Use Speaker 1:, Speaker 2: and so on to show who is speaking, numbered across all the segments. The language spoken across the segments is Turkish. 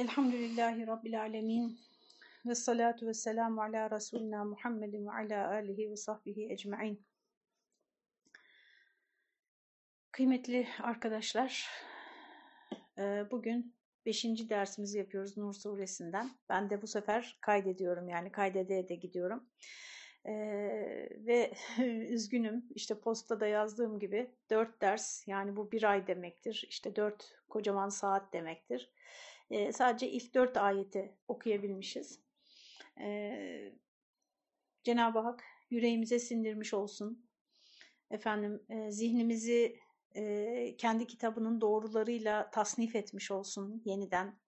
Speaker 1: Elhamdülillahi Rabbil Alemin ve salatu ve selamu ala Resulina Muhammedin ve ala alihi ve sahbihi ecma'in. Kıymetli arkadaşlar, e, bugün beşinci dersimizi yapıyoruz Nur suresinden. Ben de bu sefer kaydediyorum yani kaydede de gidiyorum. Ee, ve üzgünüm işte postada yazdığım gibi dört ders yani bu bir ay demektir işte dört kocaman saat demektir sadece ilk dört ayeti okuyabilmişiz. Cenab-ı Hak yüreğimize sindirmiş olsun. Efendim zihnimizi kendi kitabının doğrularıyla tasnif etmiş olsun yeniden.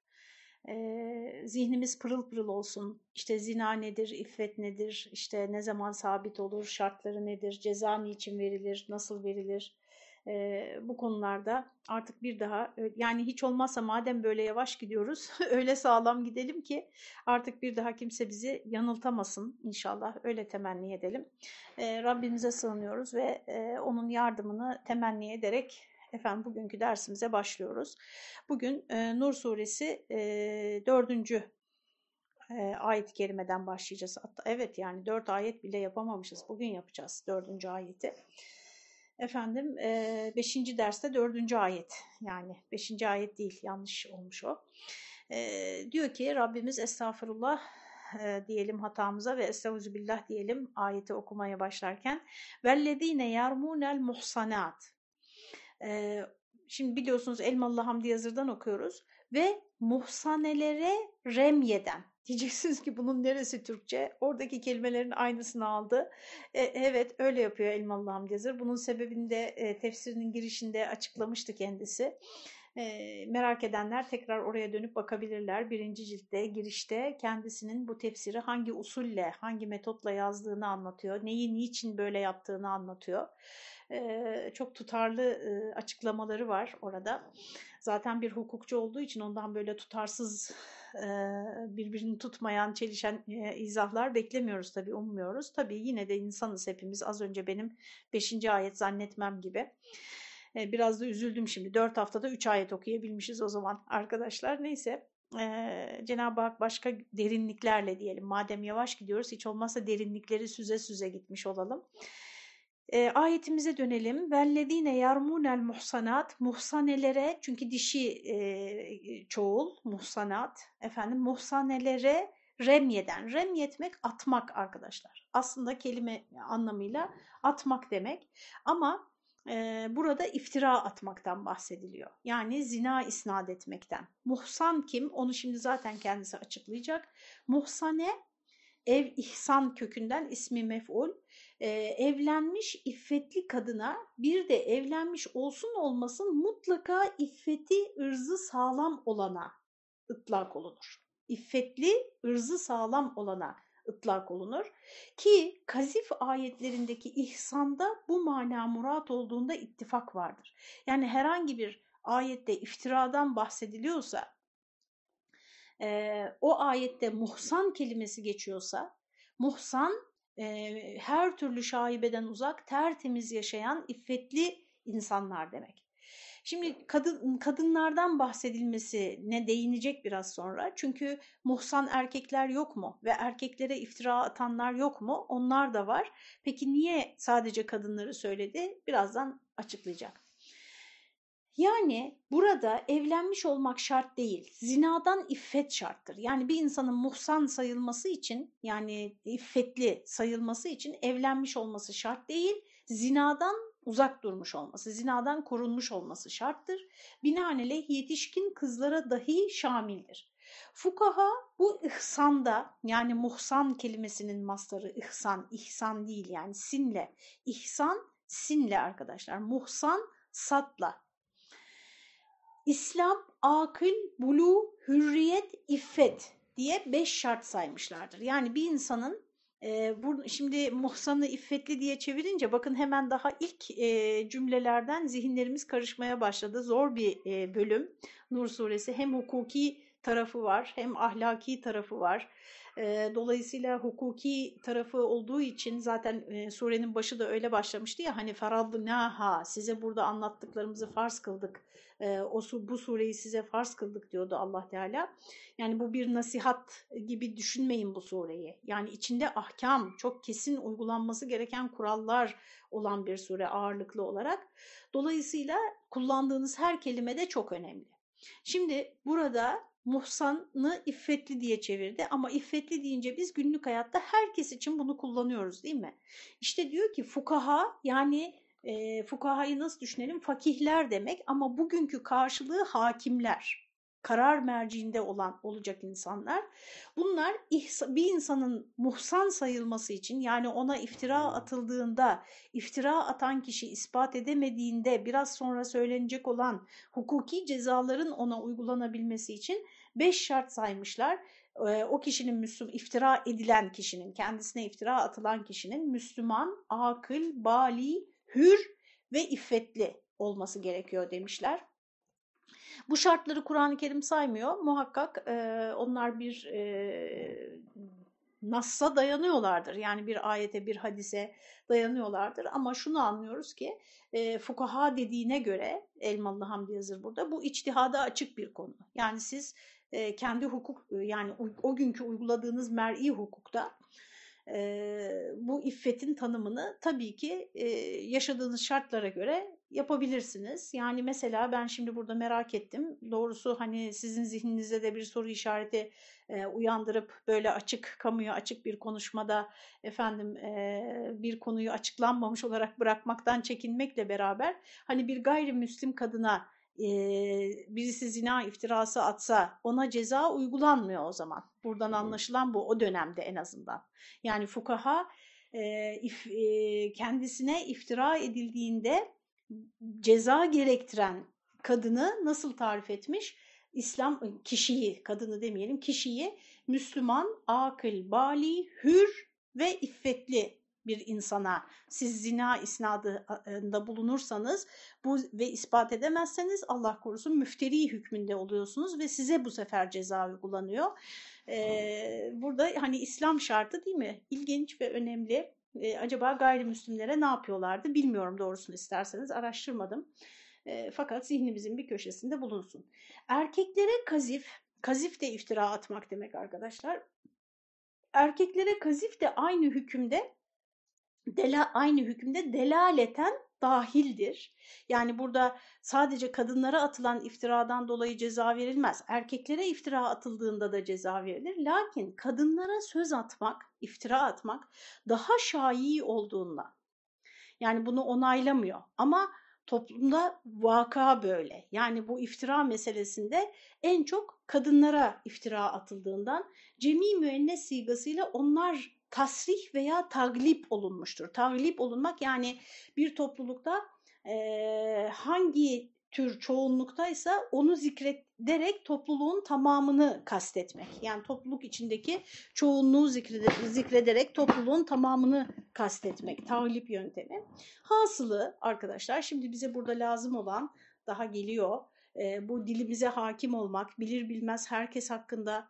Speaker 1: E, zihnimiz pırıl pırıl olsun. İşte zina nedir, iffet nedir, işte ne zaman sabit olur, şartları nedir, ceza niçin verilir, nasıl verilir, e, bu konularda artık bir daha yani hiç olmazsa madem böyle yavaş gidiyoruz öyle sağlam gidelim ki artık bir daha kimse bizi yanıltamasın inşallah öyle temenni edelim. E, Rabbimize sığınıyoruz ve e, onun yardımını temenni ederek efendim bugünkü dersimize başlıyoruz. Bugün e, Nur suresi e, dördüncü e, ayet-i kerimeden başlayacağız. Hatta evet yani dört ayet bile yapamamışız. Bugün yapacağız dördüncü ayeti. Efendim 5. E, derste 4. ayet yani 5. ayet değil yanlış olmuş o. E, diyor ki Rabbimiz estağfurullah e, diyelim hatamıza ve estağfirullah diyelim ayeti okumaya başlarken vellezine yarmunel muhsanat e, şimdi biliyorsunuz Elmalı Hamdi Yazır'dan okuyoruz ve muhsanelere remyeden Diyeceksiniz ki bunun neresi Türkçe? Oradaki kelimelerin aynısını aldı. E, evet öyle yapıyor Elmalı Hamdi Yazır. Bunun sebebini de e, tefsirinin girişinde açıklamıştı kendisi. E, merak edenler tekrar oraya dönüp bakabilirler. Birinci ciltte, girişte kendisinin bu tefsiri hangi usulle, hangi metotla yazdığını anlatıyor. Neyi, niçin böyle yaptığını anlatıyor. E, çok tutarlı e, açıklamaları var orada. Zaten bir hukukçu olduğu için ondan böyle tutarsız birbirini tutmayan, çelişen izahlar beklemiyoruz tabii, ummuyoruz. Tabii yine de insanız hepimiz az önce benim 5. ayet zannetmem gibi. Biraz da üzüldüm şimdi. 4 haftada 3 ayet okuyabilmişiz o zaman arkadaşlar. Neyse Cenab-ı Hak başka derinliklerle diyelim. Madem yavaş gidiyoruz hiç olmazsa derinlikleri süze süze gitmiş olalım. E, ayetimize dönelim. Vellezine yarmunel muhsanat muhsanelere çünkü dişi e, çoğul muhsanat efendim muhsanelere remyeden remyetmek atmak arkadaşlar. Aslında kelime anlamıyla atmak demek ama e, burada iftira atmaktan bahsediliyor. Yani zina isnat etmekten. Muhsan kim? Onu şimdi zaten kendisi açıklayacak. Muhsane ev ihsan kökünden ismi mef'ul e, evlenmiş iffetli kadına bir de evlenmiş olsun olmasın mutlaka iffeti ırzı sağlam olana ıtlak olunur. İffetli ırzı sağlam olana ıtlak olunur ki kazif ayetlerindeki ihsanda bu mana murat olduğunda ittifak vardır. Yani herhangi bir ayette iftiradan bahsediliyorsa e, o ayette muhsan kelimesi geçiyorsa muhsan e, her türlü şaibeden uzak, tertemiz yaşayan iffetli insanlar demek. Şimdi kadın, kadınlardan bahsedilmesi ne değinecek biraz sonra. Çünkü muhsan erkekler yok mu? Ve erkeklere iftira atanlar yok mu? Onlar da var. Peki niye sadece kadınları söyledi? Birazdan açıklayacak. Yani burada evlenmiş olmak şart değil, zinadan iffet şarttır. Yani bir insanın muhsan sayılması için, yani iffetli sayılması için evlenmiş olması şart değil, zinadan uzak durmuş olması, zinadan korunmuş olması şarttır. Binaenaleyh yetişkin kızlara dahi şamildir. Fukaha bu ihsanda yani muhsan kelimesinin mastarı ihsan, ihsan değil yani sinle. İhsan sinle arkadaşlar. Muhsan satla İslam, akıl, bulu, hürriyet, iffet diye beş şart saymışlardır. Yani bir insanın e, şimdi muhsanı iffetli diye çevirince bakın hemen daha ilk e, cümlelerden zihinlerimiz karışmaya başladı. Zor bir e, bölüm Nur suresi hem hukuki tarafı var hem ahlaki tarafı var. Dolayısıyla hukuki tarafı olduğu için zaten surenin başı da öyle başlamıştı ya hani faradnaha size burada anlattıklarımızı farz kıldık. O bu sureyi size farz kıldık diyordu Allah Teala. Yani bu bir nasihat gibi düşünmeyin bu sureyi. Yani içinde ahkam, çok kesin uygulanması gereken kurallar olan bir sure ağırlıklı olarak. Dolayısıyla kullandığınız her kelime de çok önemli. Şimdi burada muhsanı iffetli diye çevirdi ama iffetli deyince biz günlük hayatta herkes için bunu kullanıyoruz değil mi? İşte diyor ki fukaha yani e, fukahayı nasıl düşünelim? Fakihler demek ama bugünkü karşılığı hakimler karar merciinde olan olacak insanlar. Bunlar bir insanın muhsan sayılması için yani ona iftira atıldığında, iftira atan kişi ispat edemediğinde biraz sonra söylenecek olan hukuki cezaların ona uygulanabilmesi için beş şart saymışlar. O kişinin Müslüman, iftira edilen kişinin, kendisine iftira atılan kişinin Müslüman, akıl, bali, hür ve iffetli olması gerekiyor demişler. Bu şartları Kur'an-ı Kerim saymıyor. Muhakkak e, onlar bir e, Nas'a dayanıyorlardır. Yani bir ayete, bir hadise dayanıyorlardır. Ama şunu anlıyoruz ki e, fukaha dediğine göre Elmalı Hamdi yazır burada bu içtihada açık bir konu. Yani siz e, kendi hukuk yani o günkü uyguladığınız mer'i hukukta e, bu iffetin tanımını tabii ki e, yaşadığınız şartlara göre yapabilirsiniz. Yani mesela ben şimdi burada merak ettim. Doğrusu hani sizin zihninizde de bir soru işareti e, uyandırıp böyle açık, kamuya açık bir konuşmada efendim e, bir konuyu açıklanmamış olarak bırakmaktan çekinmekle beraber hani bir gayrimüslim kadına e, birisi zina iftirası atsa ona ceza uygulanmıyor o zaman. Buradan anlaşılan bu o dönemde en azından. Yani fukaha e, if, e, kendisine iftira edildiğinde ceza gerektiren kadını nasıl tarif etmiş? İslam kişiyi, kadını demeyelim, kişiyi Müslüman, akıl, bali, hür ve iffetli bir insana siz zina isnadında bulunursanız bu ve ispat edemezseniz Allah korusun müfteri hükmünde oluyorsunuz ve size bu sefer ceza uygulanıyor. Ee, burada hani İslam şartı değil mi? İlginç ve önemli. Ee, acaba gayrimüslimlere ne yapıyorlardı bilmiyorum doğrusunu isterseniz araştırmadım. Ee, fakat zihnimizin bir köşesinde bulunsun. Erkeklere kazif, kazif de iftira atmak demek arkadaşlar. Erkeklere kazif de aynı hükümde dela, aynı hükümde delaleten dahildir. Yani burada sadece kadınlara atılan iftiradan dolayı ceza verilmez. Erkeklere iftira atıldığında da ceza verilir. Lakin kadınlara söz atmak, iftira atmak daha şai olduğundan. Yani bunu onaylamıyor. Ama toplumda vaka böyle. Yani bu iftira meselesinde en çok kadınlara iftira atıldığından cemi müennes sigasıyla onlar tasrih veya taglip olunmuştur. Taglip olunmak yani bir toplulukta e, hangi tür çoğunluktaysa onu zikrederek topluluğun tamamını kastetmek. Yani topluluk içindeki çoğunluğu zikrederek topluluğun tamamını kastetmek. Taglip yöntemi. Hasılı arkadaşlar şimdi bize burada lazım olan daha geliyor. E, bu dilimize hakim olmak, bilir bilmez herkes hakkında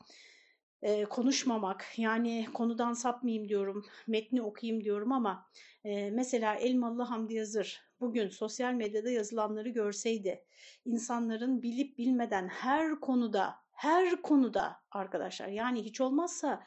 Speaker 1: e, konuşmamak yani konudan sapmayayım diyorum, metni okuyayım diyorum ama e, mesela Elmalı Hamdi Yazır bugün sosyal medyada yazılanları görseydi insanların bilip bilmeden her konuda her konuda arkadaşlar yani hiç olmazsa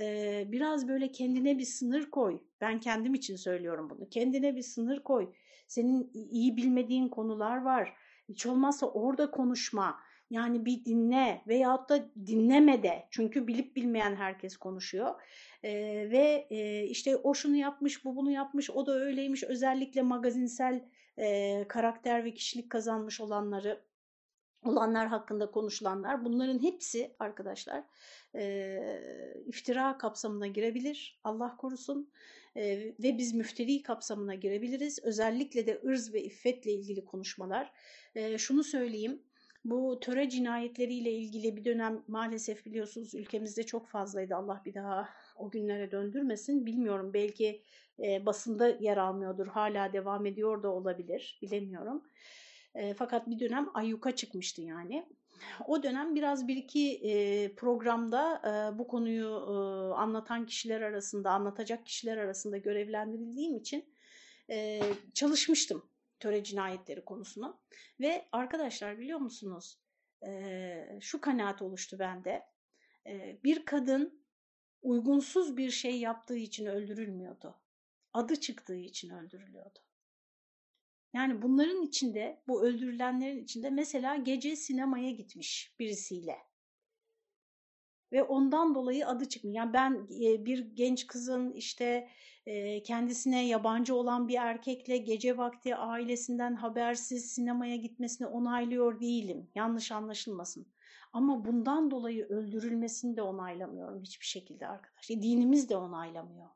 Speaker 1: e, biraz böyle kendine bir sınır koy. Ben kendim için söylüyorum bunu. Kendine bir sınır koy. Senin iyi bilmediğin konular var. Hiç olmazsa orada konuşma yani bir dinle veyahut da dinleme de. Çünkü bilip bilmeyen herkes konuşuyor. Ee, ve e, işte o şunu yapmış, bu bunu yapmış, o da öyleymiş. Özellikle magazinsel e, karakter ve kişilik kazanmış olanları olanlar hakkında konuşulanlar bunların hepsi arkadaşlar e, iftira kapsamına girebilir. Allah korusun. E, ve biz müfteri kapsamına girebiliriz. Özellikle de ırz ve iffetle ilgili konuşmalar. E, şunu söyleyeyim bu töre cinayetleriyle ilgili bir dönem maalesef biliyorsunuz ülkemizde çok fazlaydı. Allah bir daha o günlere döndürmesin. Bilmiyorum belki e, basında yer almıyordur. Hala devam ediyor da olabilir. Bilemiyorum. E, fakat bir dönem ayyuka çıkmıştı yani. o dönem biraz bir iki e, programda e, bu konuyu e, anlatan kişiler arasında, anlatacak kişiler arasında görevlendirildiğim için e, çalışmıştım töre cinayetleri konusunu. Ve arkadaşlar biliyor musunuz e, şu kanaat oluştu bende. E, bir kadın uygunsuz bir şey yaptığı için öldürülmüyordu. Adı çıktığı için öldürülüyordu. Yani bunların içinde, bu öldürülenlerin içinde mesela gece sinemaya gitmiş birisiyle. Ve ondan dolayı adı çıkmıyor. Yani ben bir genç kızın işte kendisine yabancı olan bir erkekle gece vakti ailesinden habersiz sinemaya gitmesini onaylıyor değilim. Yanlış anlaşılmasın. Ama bundan dolayı öldürülmesini de onaylamıyorum hiçbir şekilde arkadaşlar. Dinimiz de onaylamıyor.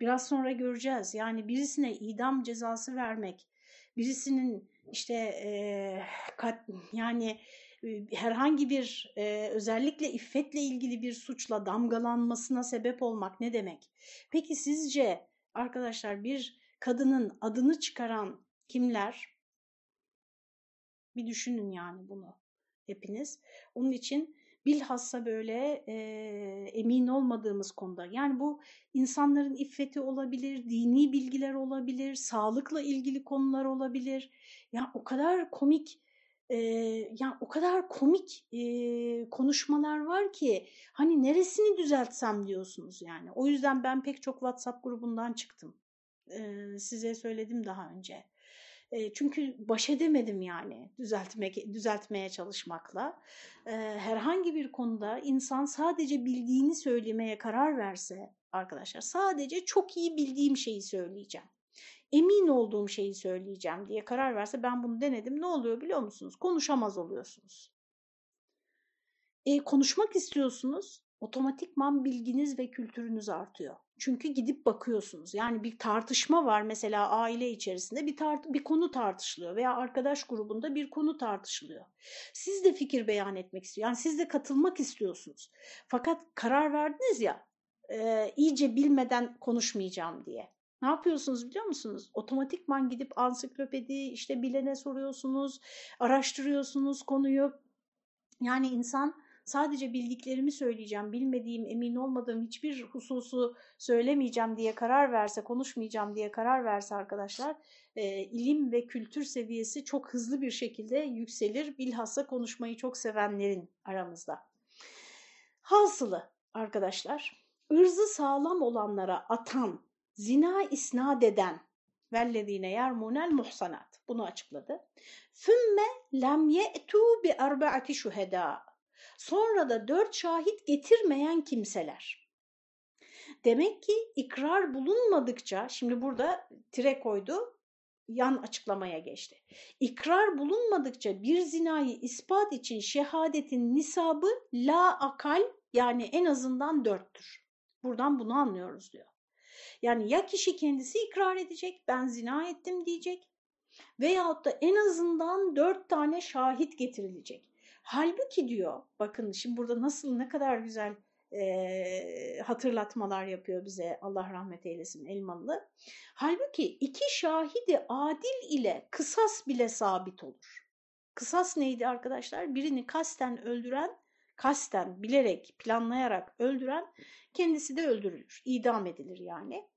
Speaker 1: Biraz sonra göreceğiz. Yani birisine idam cezası vermek, birisinin işte e, kat, yani herhangi bir e, özellikle iffetle ilgili bir suçla damgalanmasına sebep olmak ne demek? Peki sizce arkadaşlar bir kadının adını çıkaran kimler? Bir düşünün yani bunu hepiniz. Onun için bilhassa böyle e, emin olmadığımız konuda yani bu insanların iffeti olabilir, dini bilgiler olabilir, sağlıkla ilgili konular olabilir. Ya o kadar komik e, ya o kadar komik e, konuşmalar var ki hani neresini düzeltsem diyorsunuz yani. O yüzden ben pek çok WhatsApp grubundan çıktım. E, size söyledim daha önce. E, çünkü baş edemedim yani düzeltmek, düzeltmeye çalışmakla. E, herhangi bir konuda insan sadece bildiğini söylemeye karar verse arkadaşlar sadece çok iyi bildiğim şeyi söyleyeceğim. Emin olduğum şeyi söyleyeceğim diye karar verse ben bunu denedim. Ne oluyor biliyor musunuz? Konuşamaz oluyorsunuz. E, konuşmak istiyorsunuz otomatikman bilginiz ve kültürünüz artıyor. Çünkü gidip bakıyorsunuz. Yani bir tartışma var mesela aile içerisinde bir, tart bir konu tartışılıyor veya arkadaş grubunda bir konu tartışılıyor. Siz de fikir beyan etmek istiyor. Yani siz de katılmak istiyorsunuz. Fakat karar verdiniz ya e, iyice bilmeden konuşmayacağım diye. Ne yapıyorsunuz biliyor musunuz? Otomatikman gidip ansiklopedi işte bilene soruyorsunuz, araştırıyorsunuz konuyu. Yani insan sadece bildiklerimi söyleyeceğim, bilmediğim, emin olmadığım hiçbir hususu söylemeyeceğim diye karar verse, konuşmayacağım diye karar verse arkadaşlar, e, ilim ve kültür seviyesi çok hızlı bir şekilde yükselir. Bilhassa konuşmayı çok sevenlerin aramızda. Hasılı arkadaşlar, ırzı sağlam olanlara atan, zina isnat eden, vellezine yermunel muhsanat bunu açıkladı. Fümme lem ye'tu bi erbaati şuheda Sonra da dört şahit getirmeyen kimseler. Demek ki ikrar bulunmadıkça, şimdi burada tire koydu, yan açıklamaya geçti. İkrar bulunmadıkça bir zinayı ispat için şehadetin nisabı la akal yani en azından dörttür. Buradan bunu anlıyoruz diyor. Yani ya kişi kendisi ikrar edecek, ben zina ettim diyecek veyahut da en azından dört tane şahit getirilecek. Halbuki diyor bakın şimdi burada nasıl ne kadar güzel e, hatırlatmalar yapıyor bize Allah rahmet eylesin Elmalı. Halbuki iki şahidi adil ile kısas bile sabit olur. Kısas neydi arkadaşlar? Birini kasten öldüren, kasten bilerek, planlayarak öldüren kendisi de öldürülür, idam edilir yani.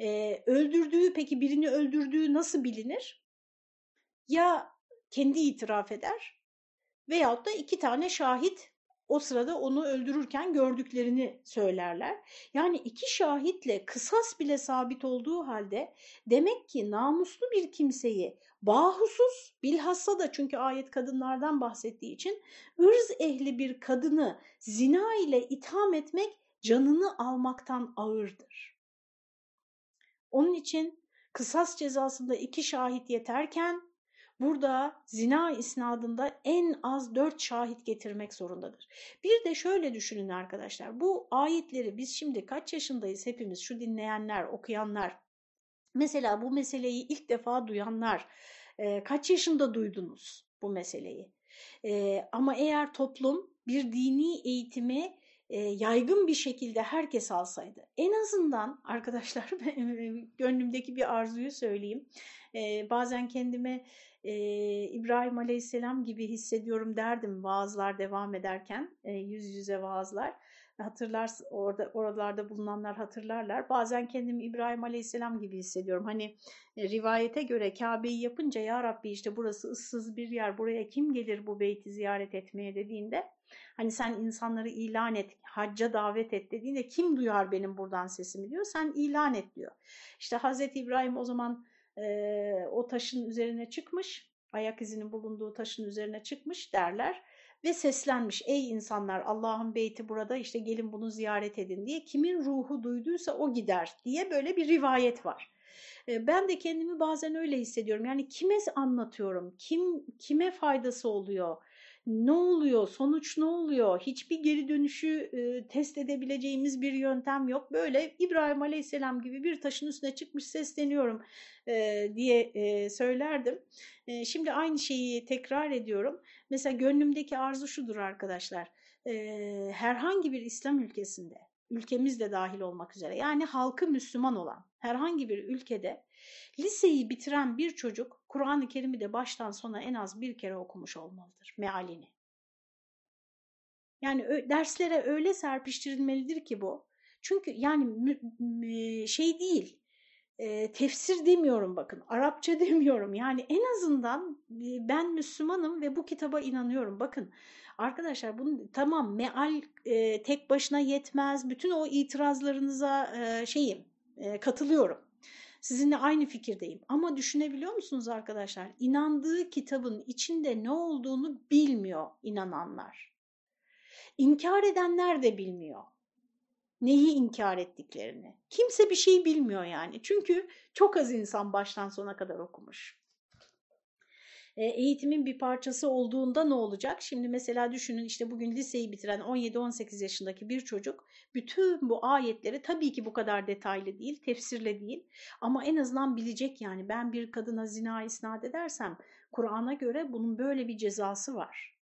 Speaker 1: Ee, öldürdüğü peki birini öldürdüğü nasıl bilinir? Ya kendi itiraf eder Veyahut da iki tane şahit o sırada onu öldürürken gördüklerini söylerler. Yani iki şahitle kısas bile sabit olduğu halde demek ki namuslu bir kimseyi bahusuz bilhassa da çünkü ayet kadınlardan bahsettiği için ırz ehli bir kadını zina ile itham etmek canını almaktan ağırdır. Onun için kısas cezasında iki şahit yeterken burada zina isnadında en az dört şahit getirmek zorundadır. Bir de şöyle düşünün arkadaşlar bu ayetleri biz şimdi kaç yaşındayız hepimiz şu dinleyenler okuyanlar mesela bu meseleyi ilk defa duyanlar e, kaç yaşında duydunuz bu meseleyi? E, ama eğer toplum bir dini eğitimi e, yaygın bir şekilde herkes alsaydı. En azından arkadaşlar gönlümdeki bir arzuyu söyleyeyim. E, bazen kendime e, İbrahim Aleyhisselam gibi hissediyorum derdim vaazlar devam ederken e, yüz yüze vaazlar hatırlar orada oralarda bulunanlar hatırlarlar. Bazen kendimi İbrahim Aleyhisselam gibi hissediyorum. Hani e, rivayete göre Kabe'yi yapınca ya Rabbi işte burası ıssız bir yer. Buraya kim gelir bu beyti ziyaret etmeye dediğinde hani sen insanları ilan et, hacca davet et dediğinde kim duyar benim buradan sesimi diyor. Sen ilan et diyor. İşte Hazreti İbrahim o zaman e, o taşın üzerine çıkmış, ayak izinin bulunduğu taşın üzerine çıkmış derler ve seslenmiş ey insanlar Allah'ın beyti burada işte gelin bunu ziyaret edin diye kimin ruhu duyduysa o gider diye böyle bir rivayet var. Ben de kendimi bazen öyle hissediyorum. Yani kime anlatıyorum? Kim kime faydası oluyor? Ne oluyor, sonuç ne oluyor, hiçbir geri dönüşü e, test edebileceğimiz bir yöntem yok. Böyle İbrahim Aleyhisselam gibi bir taşın üstüne çıkmış sesleniyorum e, diye e, söylerdim. E, şimdi aynı şeyi tekrar ediyorum. Mesela gönlümdeki arzu şudur arkadaşlar, e, herhangi bir İslam ülkesinde, ülkemiz de dahil olmak üzere yani halkı Müslüman olan herhangi bir ülkede liseyi bitiren bir çocuk Kur'an-ı Kerim'i de baştan sona en az bir kere okumuş olmalıdır mealini. Yani derslere öyle serpiştirilmelidir ki bu. Çünkü yani şey değil, e, tefsir demiyorum bakın, Arapça demiyorum. Yani en azından ben Müslümanım ve bu kitaba inanıyorum. Bakın arkadaşlar bunu tamam meal e, tek başına yetmez. Bütün o itirazlarınıza e, şeyim, e, katılıyorum. Sizinle aynı fikirdeyim. Ama düşünebiliyor musunuz arkadaşlar? İnandığı kitabın içinde ne olduğunu bilmiyor inananlar. İnkar edenler de bilmiyor. Neyi inkar ettiklerini. Kimse bir şey bilmiyor yani. Çünkü çok az insan baştan sona kadar okumuş. E, eğitimin bir parçası olduğunda ne olacak? Şimdi mesela düşünün işte bugün liseyi bitiren 17-18 yaşındaki bir çocuk bütün bu ayetleri tabii ki bu kadar detaylı değil, tefsirle değil ama en azından bilecek yani ben bir kadına zina isnat edersem Kur'an'a göre bunun böyle bir cezası var.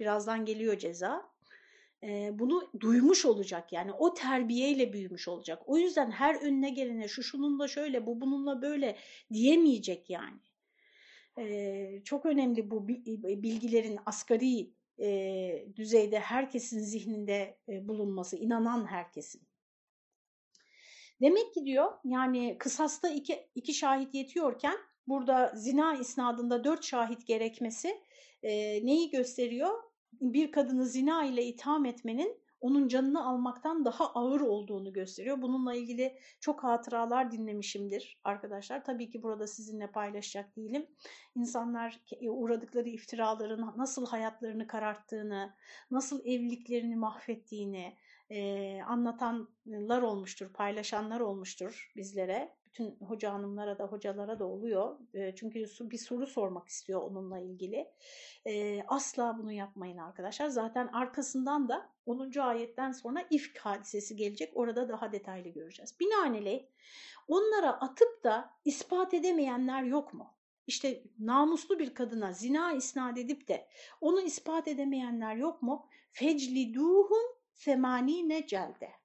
Speaker 1: Birazdan geliyor ceza. Bunu duymuş olacak yani o terbiyeyle büyümüş olacak. O yüzden her önüne gelene şu şununla şöyle bu bununla böyle diyemeyecek yani e, çok önemli bu bilgilerin asgari düzeyde herkesin zihninde bulunması, inanan herkesin. Demek ki diyor yani kısasta iki, iki şahit yetiyorken burada zina isnadında dört şahit gerekmesi e, neyi gösteriyor? Bir kadını zina ile itham etmenin onun canını almaktan daha ağır olduğunu gösteriyor. Bununla ilgili çok hatıralar dinlemişimdir arkadaşlar. Tabii ki burada sizinle paylaşacak değilim. İnsanlar e, uğradıkları iftiraların nasıl hayatlarını kararttığını, nasıl evliliklerini mahvettiğini e, anlatanlar olmuştur, paylaşanlar olmuştur bizlere bütün hoca hanımlara da hocalara da oluyor. E, çünkü bir soru sormak istiyor onunla ilgili. E, asla bunu yapmayın arkadaşlar. Zaten arkasından da 10. ayetten sonra ifk hadisesi gelecek. Orada daha detaylı göreceğiz. Binaenaleyh onlara atıp da ispat edemeyenler yok mu? İşte namuslu bir kadına zina isnat edip de onu ispat edemeyenler yok mu? Fecliduhum semanine celde.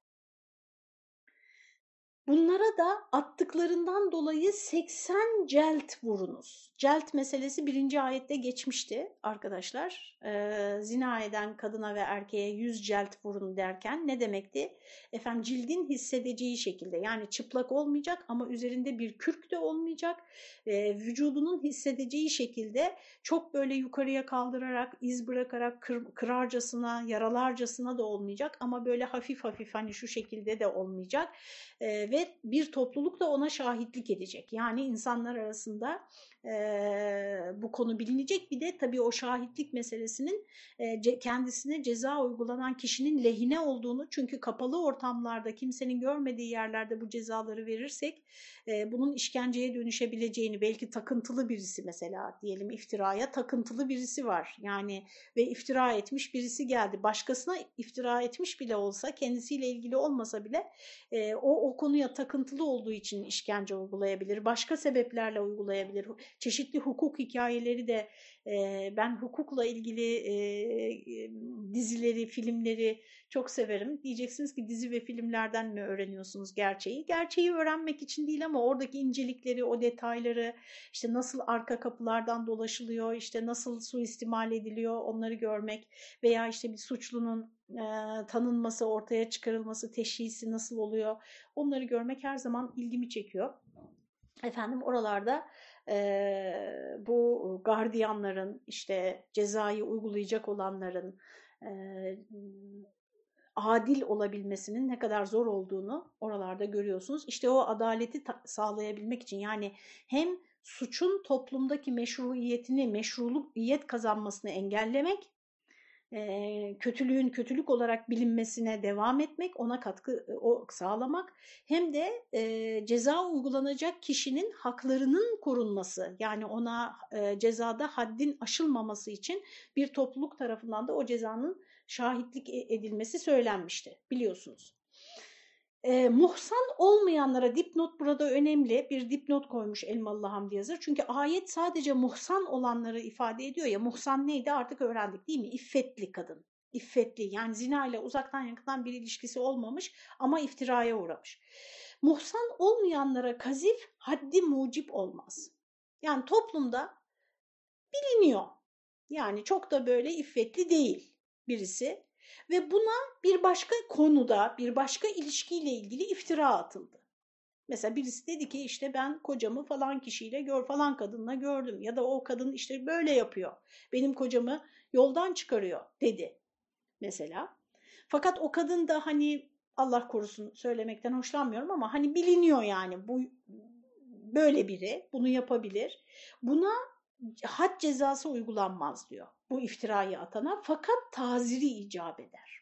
Speaker 1: Bunlara da attıklarından dolayı 80 celt vurunuz. Celt meselesi birinci ayette geçmişti arkadaşlar. Ee, zina eden kadına ve erkeğe 100 celt vurun derken ne demekti? Efendim cildin hissedeceği şekilde yani çıplak olmayacak ama üzerinde bir kürk de olmayacak. Ee, vücudunun hissedeceği şekilde çok böyle yukarıya kaldırarak, iz bırakarak kır, kırarcasına, yaralarcasına da olmayacak ama böyle hafif hafif hani şu şekilde de olmayacak. Ee, ve bir topluluk da ona şahitlik edecek. Yani insanlar arasında e, bu konu bilinecek. Bir de tabii o şahitlik meselesinin e, kendisine ceza uygulanan kişinin lehine olduğunu çünkü kapalı ortamlarda kimsenin görmediği yerlerde bu cezaları verirsek e, bunun işkenceye dönüşebileceğini belki takıntılı birisi mesela diyelim iftiraya takıntılı birisi var. Yani ve iftira etmiş birisi geldi. Başkasına iftira etmiş bile olsa kendisiyle ilgili olmasa bile e, o, o konuya takıntılı olduğu için işkence uygulayabilir. Başka sebeplerle uygulayabilir. Çeşitli hukuk hikayeleri de e, ben hukukla ilgili e, dizileri, filmleri çok severim. Diyeceksiniz ki dizi ve filmlerden mi öğreniyorsunuz gerçeği? Gerçeği öğrenmek için değil ama oradaki incelikleri, o detayları, işte nasıl arka kapılardan dolaşılıyor, işte nasıl suistimal ediliyor onları görmek veya işte bir suçlunun e, tanınması, ortaya çıkarılması, teşhisi nasıl oluyor onları görmek her zaman ilgimi çekiyor. Efendim oralarda e, bu gardiyanların işte cezayı uygulayacak olanların e, adil olabilmesinin ne kadar zor olduğunu oralarda görüyorsunuz. İşte o adaleti sağlayabilmek için yani hem suçun toplumdaki meşruiyetini, meşruliyet kazanmasını engellemek e, kötülüğün kötülük olarak bilinmesine devam etmek, ona katkı o, sağlamak hem de e, ceza uygulanacak kişinin haklarının korunması yani ona e, cezada haddin aşılmaması için bir topluluk tarafından da o cezanın şahitlik edilmesi söylenmişti biliyorsunuz. E, muhsan olmayanlara dipnot burada önemli. Bir dipnot koymuş Elmalı Hamdi Yazır. Çünkü ayet sadece muhsan olanları ifade ediyor ya. Muhsan neydi artık öğrendik değil mi? İffetli kadın. İffetli yani zina ile uzaktan yakından bir ilişkisi olmamış ama iftiraya uğramış. Muhsan olmayanlara kazif haddi mucip olmaz. Yani toplumda biliniyor. Yani çok da böyle iffetli değil birisi ve buna bir başka konuda, bir başka ilişkiyle ilgili iftira atıldı. Mesela birisi dedi ki işte ben kocamı falan kişiyle gör falan kadınla gördüm ya da o kadın işte böyle yapıyor. Benim kocamı yoldan çıkarıyor dedi mesela. Fakat o kadın da hani Allah korusun söylemekten hoşlanmıyorum ama hani biliniyor yani bu böyle biri bunu yapabilir. Buna had cezası uygulanmaz diyor bu iftirayı atana fakat taziri icap eder.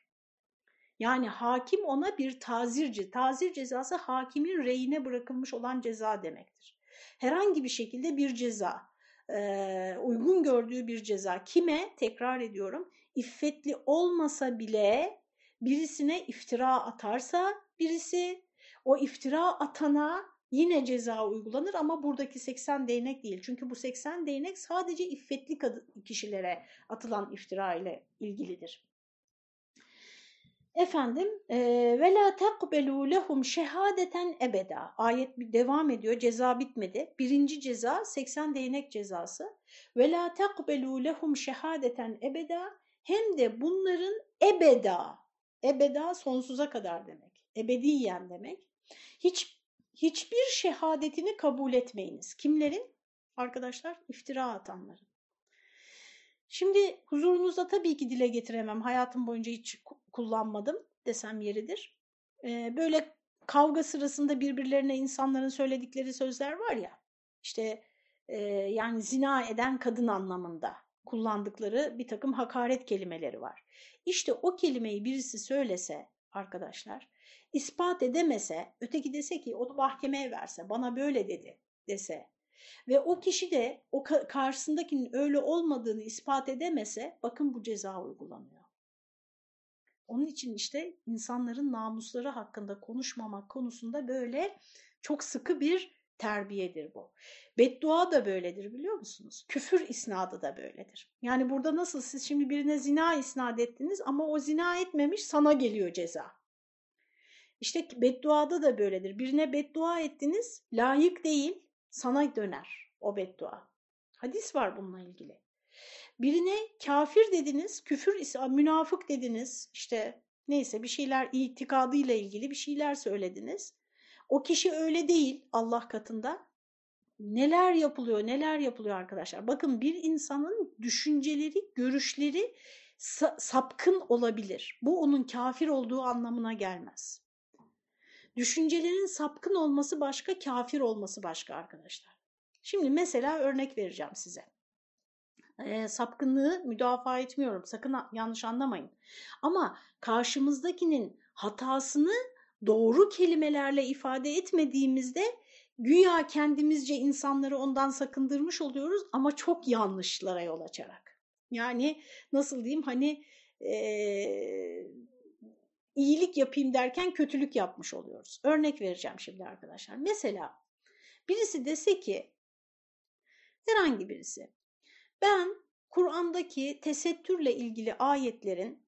Speaker 1: Yani hakim ona bir tazirci, tazir cezası hakimin reyine bırakılmış olan ceza demektir. Herhangi bir şekilde bir ceza, e, uygun gördüğü bir ceza kime, tekrar ediyorum, iffetli olmasa bile birisine iftira atarsa birisi o iftira atana yine ceza uygulanır ama buradaki 80 değnek değil. Çünkü bu 80 değnek sadece iffetli kişilere atılan iftira ile ilgilidir. Efendim ve la tekbelu lehum şehadeten ebeda. Ayet devam ediyor. Ceza bitmedi. Birinci ceza 80 değnek cezası. Ve la tekbelu lehum şehadeten ebeda. Hem de bunların ebeda. Ebeda sonsuza kadar demek. Ebediyen demek. Hiç hiçbir şehadetini kabul etmeyiniz. Kimlerin? Arkadaşlar iftira atanların. Şimdi huzurunuzda tabii ki dile getiremem. Hayatım boyunca hiç kullanmadım desem yeridir. Ee, böyle kavga sırasında birbirlerine insanların söyledikleri sözler var ya. İşte e, yani zina eden kadın anlamında kullandıkları bir takım hakaret kelimeleri var. İşte o kelimeyi birisi söylese arkadaşlar ispat edemese, öteki dese ki onu mahkemeye verse, bana böyle dedi dese ve o kişi de o karşısındakinin öyle olmadığını ispat edemese bakın bu ceza uygulanıyor. Onun için işte insanların namusları hakkında konuşmamak konusunda böyle çok sıkı bir terbiyedir bu. Beddua da böyledir biliyor musunuz? Küfür isnadı da böyledir. Yani burada nasıl siz şimdi birine zina isnat ettiniz ama o zina etmemiş sana geliyor ceza. İşte bedduada da böyledir. Birine beddua ettiniz, layık değil, sana döner o beddua. Hadis var bununla ilgili. Birine kafir dediniz, küfür, münafık dediniz, işte neyse bir şeyler itikadıyla ilgili bir şeyler söylediniz. O kişi öyle değil Allah katında. Neler yapılıyor, neler yapılıyor arkadaşlar. Bakın bir insanın düşünceleri, görüşleri sapkın olabilir. Bu onun kafir olduğu anlamına gelmez. Düşüncelerin sapkın olması başka, kafir olması başka arkadaşlar. Şimdi mesela örnek vereceğim size. E, sapkınlığı müdafaa etmiyorum. Sakın yanlış anlamayın. Ama karşımızdakinin hatasını doğru kelimelerle ifade etmediğimizde güya kendimizce insanları ondan sakındırmış oluyoruz ama çok yanlışlara yol açarak. Yani nasıl diyeyim hani e, iyilik yapayım derken kötülük yapmış oluyoruz. Örnek vereceğim şimdi arkadaşlar. Mesela birisi dese ki herhangi birisi ben Kur'an'daki tesettürle ilgili ayetlerin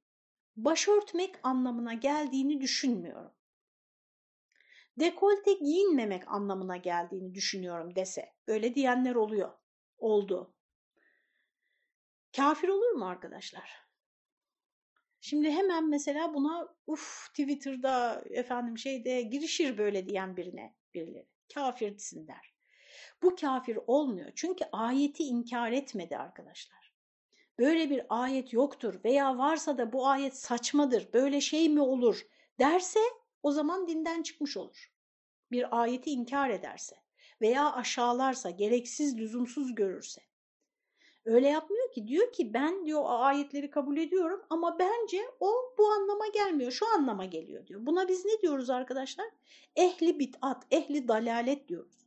Speaker 1: başörtmek anlamına geldiğini düşünmüyorum. Dekolte giyinmemek anlamına geldiğini düşünüyorum dese. Öyle diyenler oluyor. Oldu. Kafir olur mu arkadaşlar? Şimdi hemen mesela buna uf Twitter'da efendim şeyde girişir böyle diyen birine birileri. Kafirsin der. Bu kafir olmuyor. Çünkü ayeti inkar etmedi arkadaşlar. Böyle bir ayet yoktur veya varsa da bu ayet saçmadır, böyle şey mi olur derse o zaman dinden çıkmış olur. Bir ayeti inkar ederse veya aşağılarsa, gereksiz, lüzumsuz görürse. Öyle yapmıyor ki. Diyor ki ben diyor ayetleri kabul ediyorum ama bence o bu anlama gelmiyor. Şu anlama geliyor diyor. Buna biz ne diyoruz arkadaşlar? Ehli bid'at, ehli dalalet diyoruz.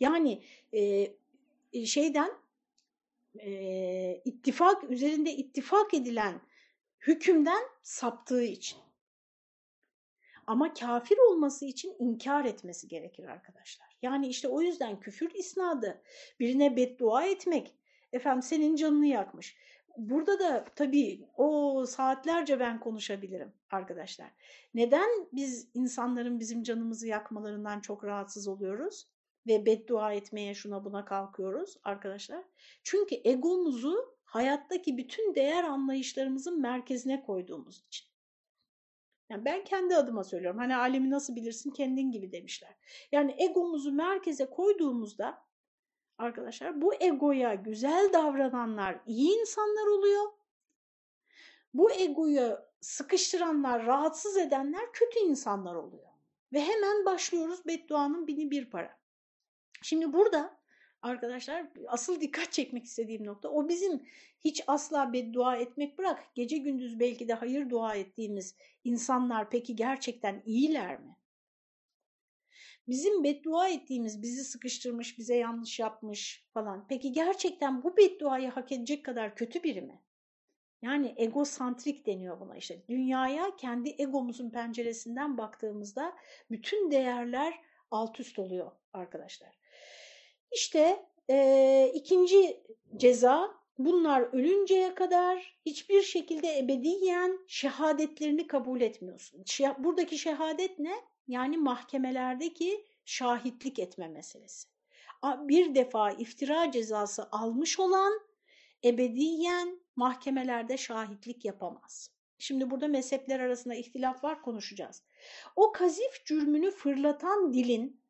Speaker 1: Yani e, şeyden e, ittifak üzerinde ittifak edilen hükümden saptığı için. Ama kafir olması için inkar etmesi gerekir arkadaşlar. Yani işte o yüzden küfür isnadı, birine beddua etmek, efendim senin canını yakmış. Burada da tabii o saatlerce ben konuşabilirim arkadaşlar. Neden biz insanların bizim canımızı yakmalarından çok rahatsız oluyoruz? Ve beddua etmeye şuna buna kalkıyoruz arkadaşlar. Çünkü egomuzu hayattaki bütün değer anlayışlarımızın merkezine koyduğumuz için. Yani ben kendi adıma söylüyorum. Hani alemi nasıl bilirsin kendin gibi demişler. Yani egomuzu merkeze koyduğumuzda arkadaşlar bu egoya güzel davrananlar iyi insanlar oluyor. Bu egoyu sıkıştıranlar, rahatsız edenler kötü insanlar oluyor. Ve hemen başlıyoruz bedduanın bini bir para. Şimdi burada arkadaşlar asıl dikkat çekmek istediğim nokta o bizim hiç asla beddua etmek bırak gece gündüz belki de hayır dua ettiğimiz insanlar peki gerçekten iyiler mi? Bizim beddua ettiğimiz bizi sıkıştırmış, bize yanlış yapmış falan. Peki gerçekten bu bedduayı hak edecek kadar kötü biri mi? Yani egosantrik deniyor buna işte. Dünyaya kendi egomuzun penceresinden baktığımızda bütün değerler alt üst oluyor arkadaşlar. İşte e, ikinci ceza bunlar ölünceye kadar hiçbir şekilde ebediyen şehadetlerini kabul etmiyorsun. Buradaki şehadet ne? Yani mahkemelerdeki şahitlik etme meselesi. Bir defa iftira cezası almış olan ebediyen mahkemelerde şahitlik yapamaz. Şimdi burada mezhepler arasında ihtilaf var konuşacağız. O kazif cürmünü fırlatan dilin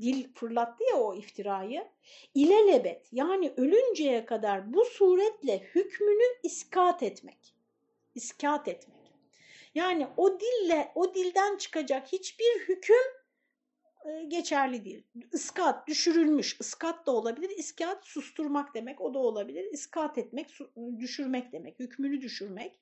Speaker 1: dil fırlattı ya o iftirayı. İlelebet yani ölünceye kadar bu suretle hükmünü iskat etmek. İskat etmek. Yani o dille o dilden çıkacak hiçbir hüküm e, geçerli değil. Iskat düşürülmüş. Iskat da olabilir. İskat susturmak demek. O da olabilir. İskat etmek, düşürmek demek. Hükmünü düşürmek.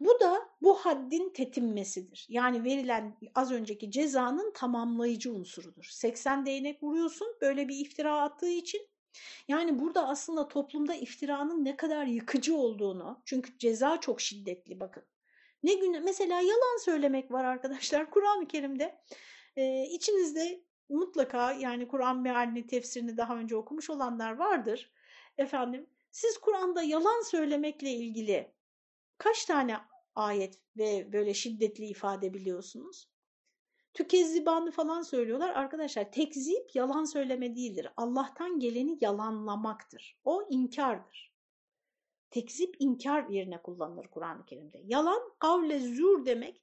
Speaker 1: Bu da bu haddin tetinmesidir. Yani verilen az önceki cezanın tamamlayıcı unsurudur. 80 değnek vuruyorsun böyle bir iftira attığı için. Yani burada aslında toplumda iftiranın ne kadar yıkıcı olduğunu, çünkü ceza çok şiddetli bakın. Ne gün mesela yalan söylemek var arkadaşlar Kur'an-ı Kerim'de. Ee, içinizde mutlaka yani Kur'an mealini tefsirini daha önce okumuş olanlar vardır. Efendim siz Kur'an'da yalan söylemekle ilgili kaç tane ayet ve böyle şiddetli ifade biliyorsunuz? Tükezzibanı falan söylüyorlar. Arkadaşlar tekzip yalan söyleme değildir. Allah'tan geleni yalanlamaktır. O inkardır. Tekzip inkar yerine kullanılır Kur'an-ı Kerim'de. Yalan kavle zür demek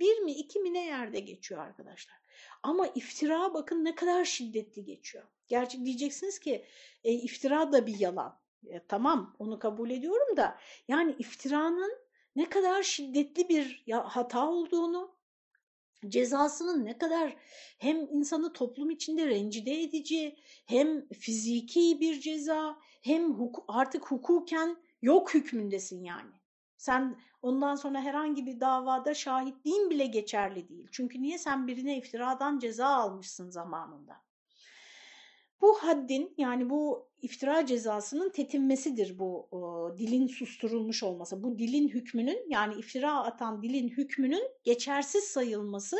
Speaker 1: bir mi iki mi ne yerde geçiyor arkadaşlar. Ama iftira bakın ne kadar şiddetli geçiyor. Gerçi diyeceksiniz ki e, iftira da bir yalan. E, tamam onu kabul ediyorum da yani iftiranın ne kadar şiddetli bir hata olduğunu, cezasının ne kadar hem insanı toplum içinde rencide edici, hem fiziki bir ceza, hem huk artık hukuken yok hükmündesin yani. Sen ondan sonra herhangi bir davada şahitliğin bile geçerli değil. Çünkü niye sen birine iftiradan ceza almışsın zamanında. Bu haddin yani bu iftira cezasının tetinmesidir bu o, dilin susturulmuş olması. Bu dilin hükmünün yani iftira atan dilin hükmünün geçersiz sayılması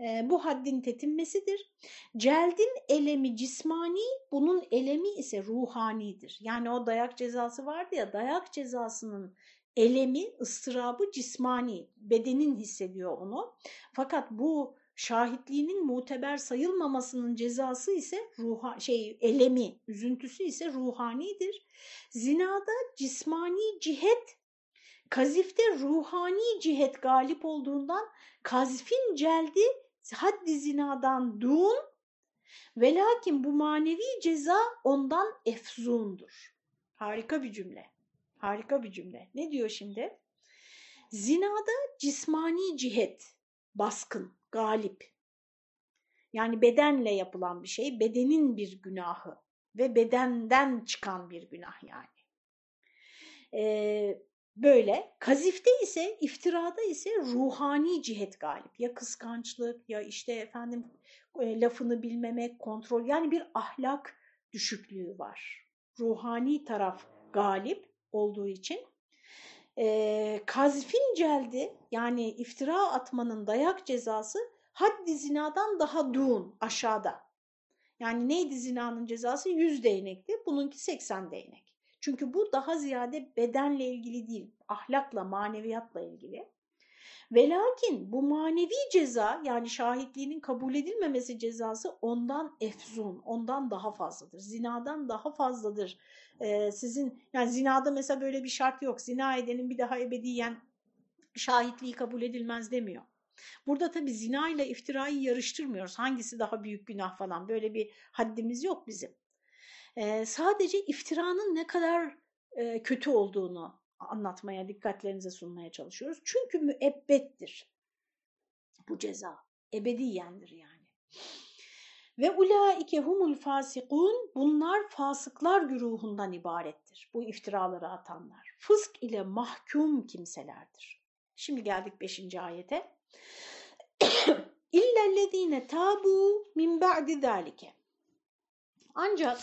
Speaker 1: e, bu haddin tetinmesidir. Celdin elemi cismani, bunun elemi ise ruhanidir. Yani o dayak cezası vardı ya, dayak cezasının elemi, ıstırabı cismani, bedenin hissediyor onu. Fakat bu şahitliğinin muteber sayılmamasının cezası ise ruha, şey elemi, üzüntüsü ise ruhanidir. Zinada cismani cihet, kazifte ruhani cihet galip olduğundan kazfin celdi haddi zinadan dun ve lakin bu manevi ceza ondan efzundur. Harika bir cümle. Harika bir cümle. Ne diyor şimdi? Zinada cismani cihet, baskın, galip. Yani bedenle yapılan bir şey, bedenin bir günahı ve bedenden çıkan bir günah yani. Ee, böyle. Kazifte ise, iftirada ise ruhani cihet galip. Ya kıskançlık ya işte efendim e, lafını bilmemek, kontrol yani bir ahlak düşüklüğü var. Ruhani taraf galip olduğu için e, kazfin celdi yani iftira atmanın dayak cezası haddi zinadan daha duğun aşağıda. Yani neydi zinanın cezası? 100 değnekti. Bununki 80 değnek. Çünkü bu daha ziyade bedenle ilgili değil, ahlakla, maneviyatla ilgili. Ve lakin bu manevi ceza yani şahitliğinin kabul edilmemesi cezası ondan efzun, ondan daha fazladır. Zinadan daha fazladır. Ee, sizin yani zinada mesela böyle bir şart yok. Zina edenin bir daha ebediyen şahitliği kabul edilmez demiyor. Burada tabii zina ile iftirayı yarıştırmıyoruz. Hangisi daha büyük günah falan böyle bir haddimiz yok bizim. Ee, sadece iftiranın ne kadar e, kötü olduğunu anlatmaya, dikkatlerinize sunmaya çalışıyoruz. Çünkü müebbettir bu ceza. Ebediyendir yani. Ve ulaike humul fasikun bunlar fasıklar güruhundan ibarettir. Bu iftiraları atanlar. Fısk ile mahkum kimselerdir. Şimdi geldik 5. ayete. İllellezine tabu min ba'di zalike. Ancak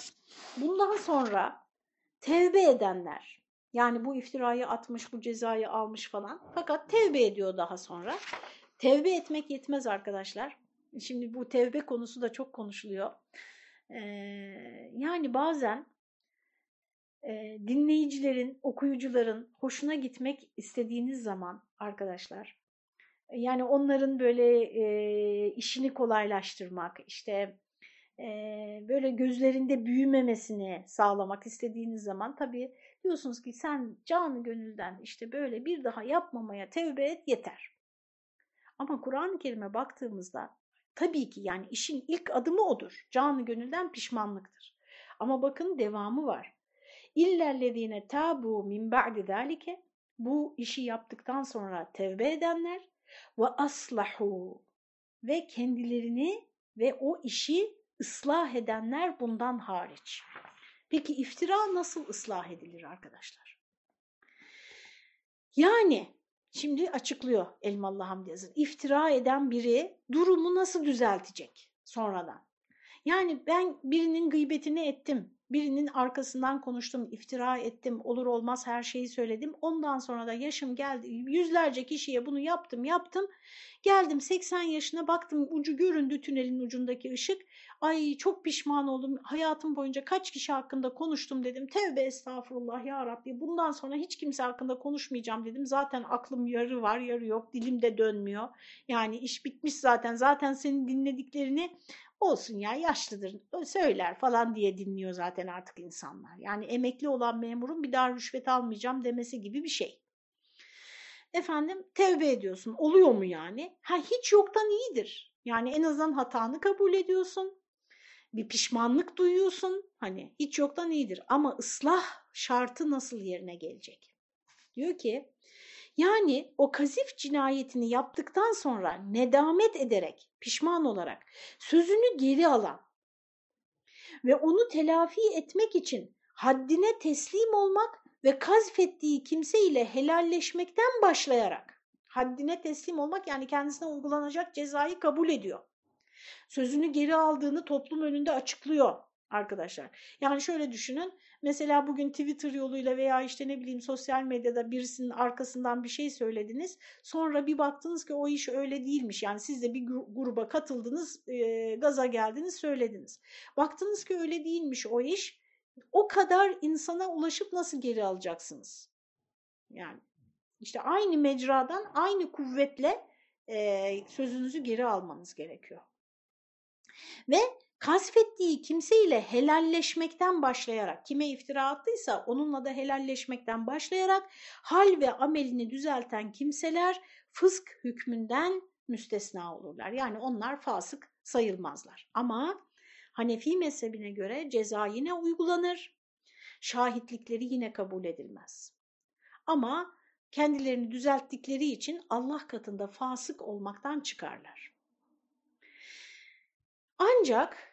Speaker 1: bundan sonra tevbe edenler, yani bu iftirayı atmış, bu cezayı almış falan. Fakat tevbe ediyor daha sonra. Tevbe etmek yetmez arkadaşlar. Şimdi bu tevbe konusu da çok konuşuluyor. Ee, yani bazen e, dinleyicilerin, okuyucuların hoşuna gitmek istediğiniz zaman arkadaşlar, yani onların böyle e, işini kolaylaştırmak, işte böyle gözlerinde büyümemesini sağlamak istediğiniz zaman tabii diyorsunuz ki sen canı gönülden işte böyle bir daha yapmamaya tevbe et yeter. Ama Kur'an-ı Kerim'e baktığımızda tabii ki yani işin ilk adımı odur. Canı gönülden pişmanlıktır. Ama bakın devamı var. İllellezine tabu min ba'di zalike bu işi yaptıktan sonra tevbe edenler ve aslahu ve kendilerini ve o işi ıslah edenler bundan hariç. Peki iftira nasıl ıslah edilir arkadaşlar? Yani şimdi açıklıyor Elmalı Hamdi Yazır. İftira eden biri durumu nasıl düzeltecek sonradan? Yani ben birinin gıybetini ettim, birinin arkasından konuştum, iftira ettim, olur olmaz her şeyi söyledim. Ondan sonra da yaşım geldi, yüzlerce kişiye bunu yaptım, yaptım. Geldim 80 yaşına baktım ucu göründü tünelin ucundaki ışık. Ay çok pişman oldum. Hayatım boyunca kaç kişi hakkında konuştum dedim. Tevbe estağfurullah ya Rabbi. Bundan sonra hiç kimse hakkında konuşmayacağım dedim. Zaten aklım yarı var yarı yok. Dilim de dönmüyor. Yani iş bitmiş zaten. Zaten senin dinlediklerini olsun ya yaşlıdır söyler falan diye dinliyor zaten artık insanlar. Yani emekli olan memurun bir daha rüşvet almayacağım demesi gibi bir şey. Efendim tevbe ediyorsun. Oluyor mu yani? Ha hiç yoktan iyidir. Yani en azından hatanı kabul ediyorsun bir pişmanlık duyuyorsun. Hani hiç yoktan iyidir ama ıslah şartı nasıl yerine gelecek? Diyor ki yani o kazif cinayetini yaptıktan sonra nedamet ederek, pişman olarak sözünü geri alan ve onu telafi etmek için haddine teslim olmak ve kazfettiği kimse ile helalleşmekten başlayarak haddine teslim olmak yani kendisine uygulanacak cezayı kabul ediyor sözünü geri aldığını toplum önünde açıklıyor arkadaşlar. Yani şöyle düşünün. Mesela bugün Twitter yoluyla veya işte ne bileyim sosyal medyada birisinin arkasından bir şey söylediniz. Sonra bir baktınız ki o iş öyle değilmiş. Yani siz de bir gruba katıldınız, e, gaza geldiniz, söylediniz. Baktınız ki öyle değilmiş o iş. O kadar insana ulaşıp nasıl geri alacaksınız? Yani işte aynı mecradan aynı kuvvetle e, sözünüzü geri almanız gerekiyor. Ve kasfettiği kimseyle helalleşmekten başlayarak, kime iftira attıysa onunla da helalleşmekten başlayarak hal ve amelini düzelten kimseler fısk hükmünden müstesna olurlar. Yani onlar fasık sayılmazlar. Ama Hanefi mezhebine göre ceza yine uygulanır, şahitlikleri yine kabul edilmez. Ama kendilerini düzelttikleri için Allah katında fasık olmaktan çıkarlar. Ancak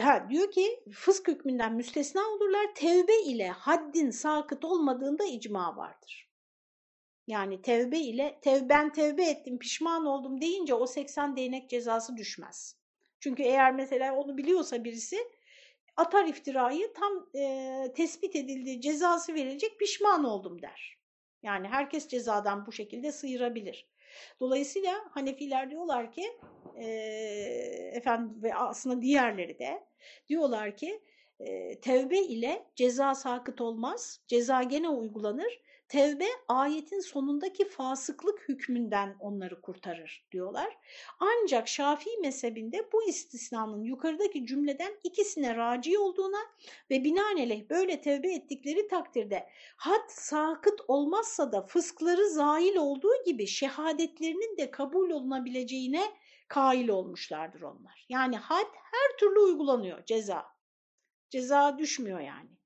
Speaker 1: ha, diyor ki fısk hükmünden müstesna olurlar. Tevbe ile haddin sakıt olmadığında icma vardır. Yani tevbe ile tev, ben tevbe ettim pişman oldum deyince o 80 değnek cezası düşmez. Çünkü eğer mesela onu biliyorsa birisi atar iftirayı tam e, tespit edildiği cezası verilecek pişman oldum der. Yani herkes cezadan bu şekilde sıyırabilir. Dolayısıyla Hanefiler diyorlar ki efendim ve aslında diğerleri de diyorlar ki tevbe ile ceza sakıt olmaz, ceza gene uygulanır Tevbe ayetin sonundaki fasıklık hükmünden onları kurtarır diyorlar. Ancak Şafii mezhebinde bu istisnanın yukarıdaki cümleden ikisine raci olduğuna ve binaenaleyh böyle tevbe ettikleri takdirde had sakıt olmazsa da fıskları zail olduğu gibi şehadetlerinin de kabul olunabileceğine kail olmuşlardır onlar. Yani had her türlü uygulanıyor ceza. Ceza düşmüyor yani.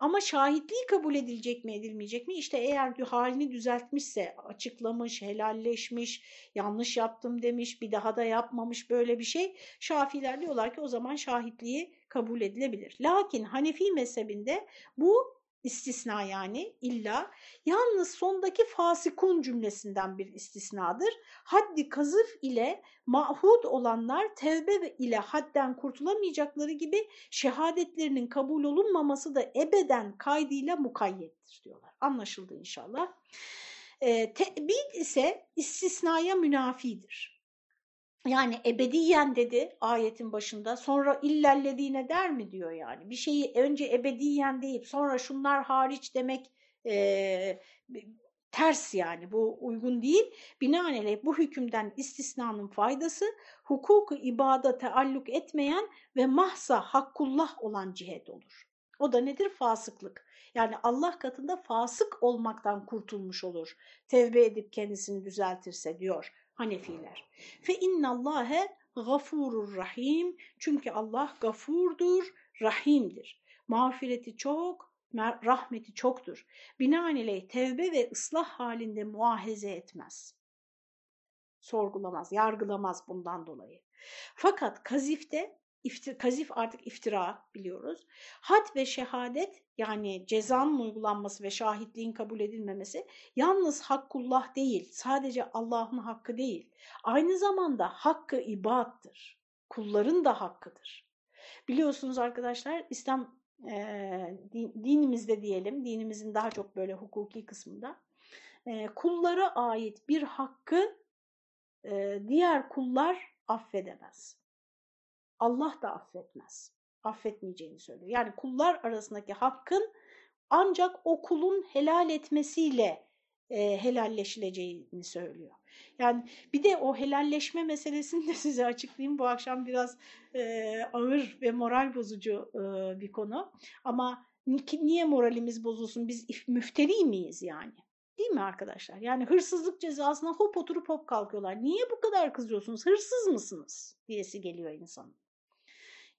Speaker 1: Ama şahitliği kabul edilecek mi edilmeyecek mi? İşte eğer halini düzeltmişse, açıklamış, helalleşmiş, yanlış yaptım demiş, bir daha da yapmamış böyle bir şey. Şafiler diyorlar ki o zaman şahitliği kabul edilebilir. Lakin Hanefi mezhebinde bu istisna yani illa yalnız sondaki fasikun cümlesinden bir istisnadır. Haddi kazıf ile mahud olanlar tevbe ile hadden kurtulamayacakları gibi şehadetlerinin kabul olunmaması da ebeden kaydıyla mukayyettir diyorlar. Anlaşıldı inşallah. E, tebid ise istisnaya münafidir. Yani ebediyen dedi ayetin başında sonra illellediğine der mi diyor yani. Bir şeyi önce ebediyen deyip sonra şunlar hariç demek e, ters yani bu uygun değil. Binaenaleyh bu hükümden istisnanın faydası hukuku ibada taalluk etmeyen ve mahsa hakkullah olan cihet olur. O da nedir? Fasıklık. Yani Allah katında fasık olmaktan kurtulmuş olur. Tevbe edip kendisini düzeltirse diyor Hanefiler. Fe innallâhe gafurur rahim. Çünkü Allah gafurdur, rahimdir. Mağfireti çok, rahmeti çoktur. Binaenaleyh tevbe ve ıslah halinde muahize etmez. Sorgulamaz, yargılamaz bundan dolayı. Fakat kazifte iftir, kazif artık iftira biliyoruz. Had ve şehadet yani cezanın uygulanması ve şahitliğin kabul edilmemesi yalnız hakkullah değil, sadece Allah'ın hakkı değil. Aynı zamanda hakkı ibattır. Kulların da hakkıdır. Biliyorsunuz arkadaşlar İslam e, dinimizde diyelim, dinimizin daha çok böyle hukuki kısmında e, kullara ait bir hakkı e, diğer kullar affedemez. Allah da affetmez. Affetmeyeceğini söylüyor. Yani kullar arasındaki hakkın ancak o kulun helal etmesiyle e, helalleşileceğini söylüyor. Yani bir de o helalleşme meselesini de size açıklayayım. Bu akşam biraz e, ağır ve moral bozucu e, bir konu. Ama niye moralimiz bozulsun? Biz müfteri miyiz yani? Değil mi arkadaşlar? Yani hırsızlık cezasına hop oturup hop kalkıyorlar. Niye bu kadar kızıyorsunuz? Hırsız mısınız? diyesi geliyor insanın.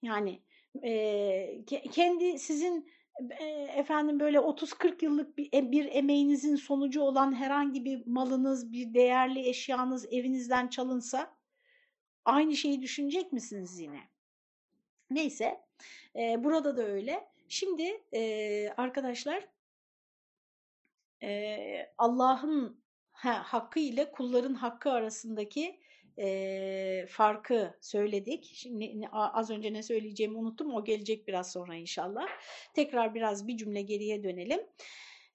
Speaker 1: Yani e, kendi sizin e, efendim böyle 30-40 yıllık bir, e, bir emeğinizin sonucu olan herhangi bir malınız, bir değerli eşyanız evinizden çalınsa aynı şeyi düşünecek misiniz yine? Neyse e, burada da öyle. Şimdi e, arkadaşlar e, Allah'ın hakkı ile kulların hakkı arasındaki e, farkı söyledik. Şimdi az önce ne söyleyeceğimi unuttum. O gelecek biraz sonra inşallah. Tekrar biraz bir cümle geriye dönelim.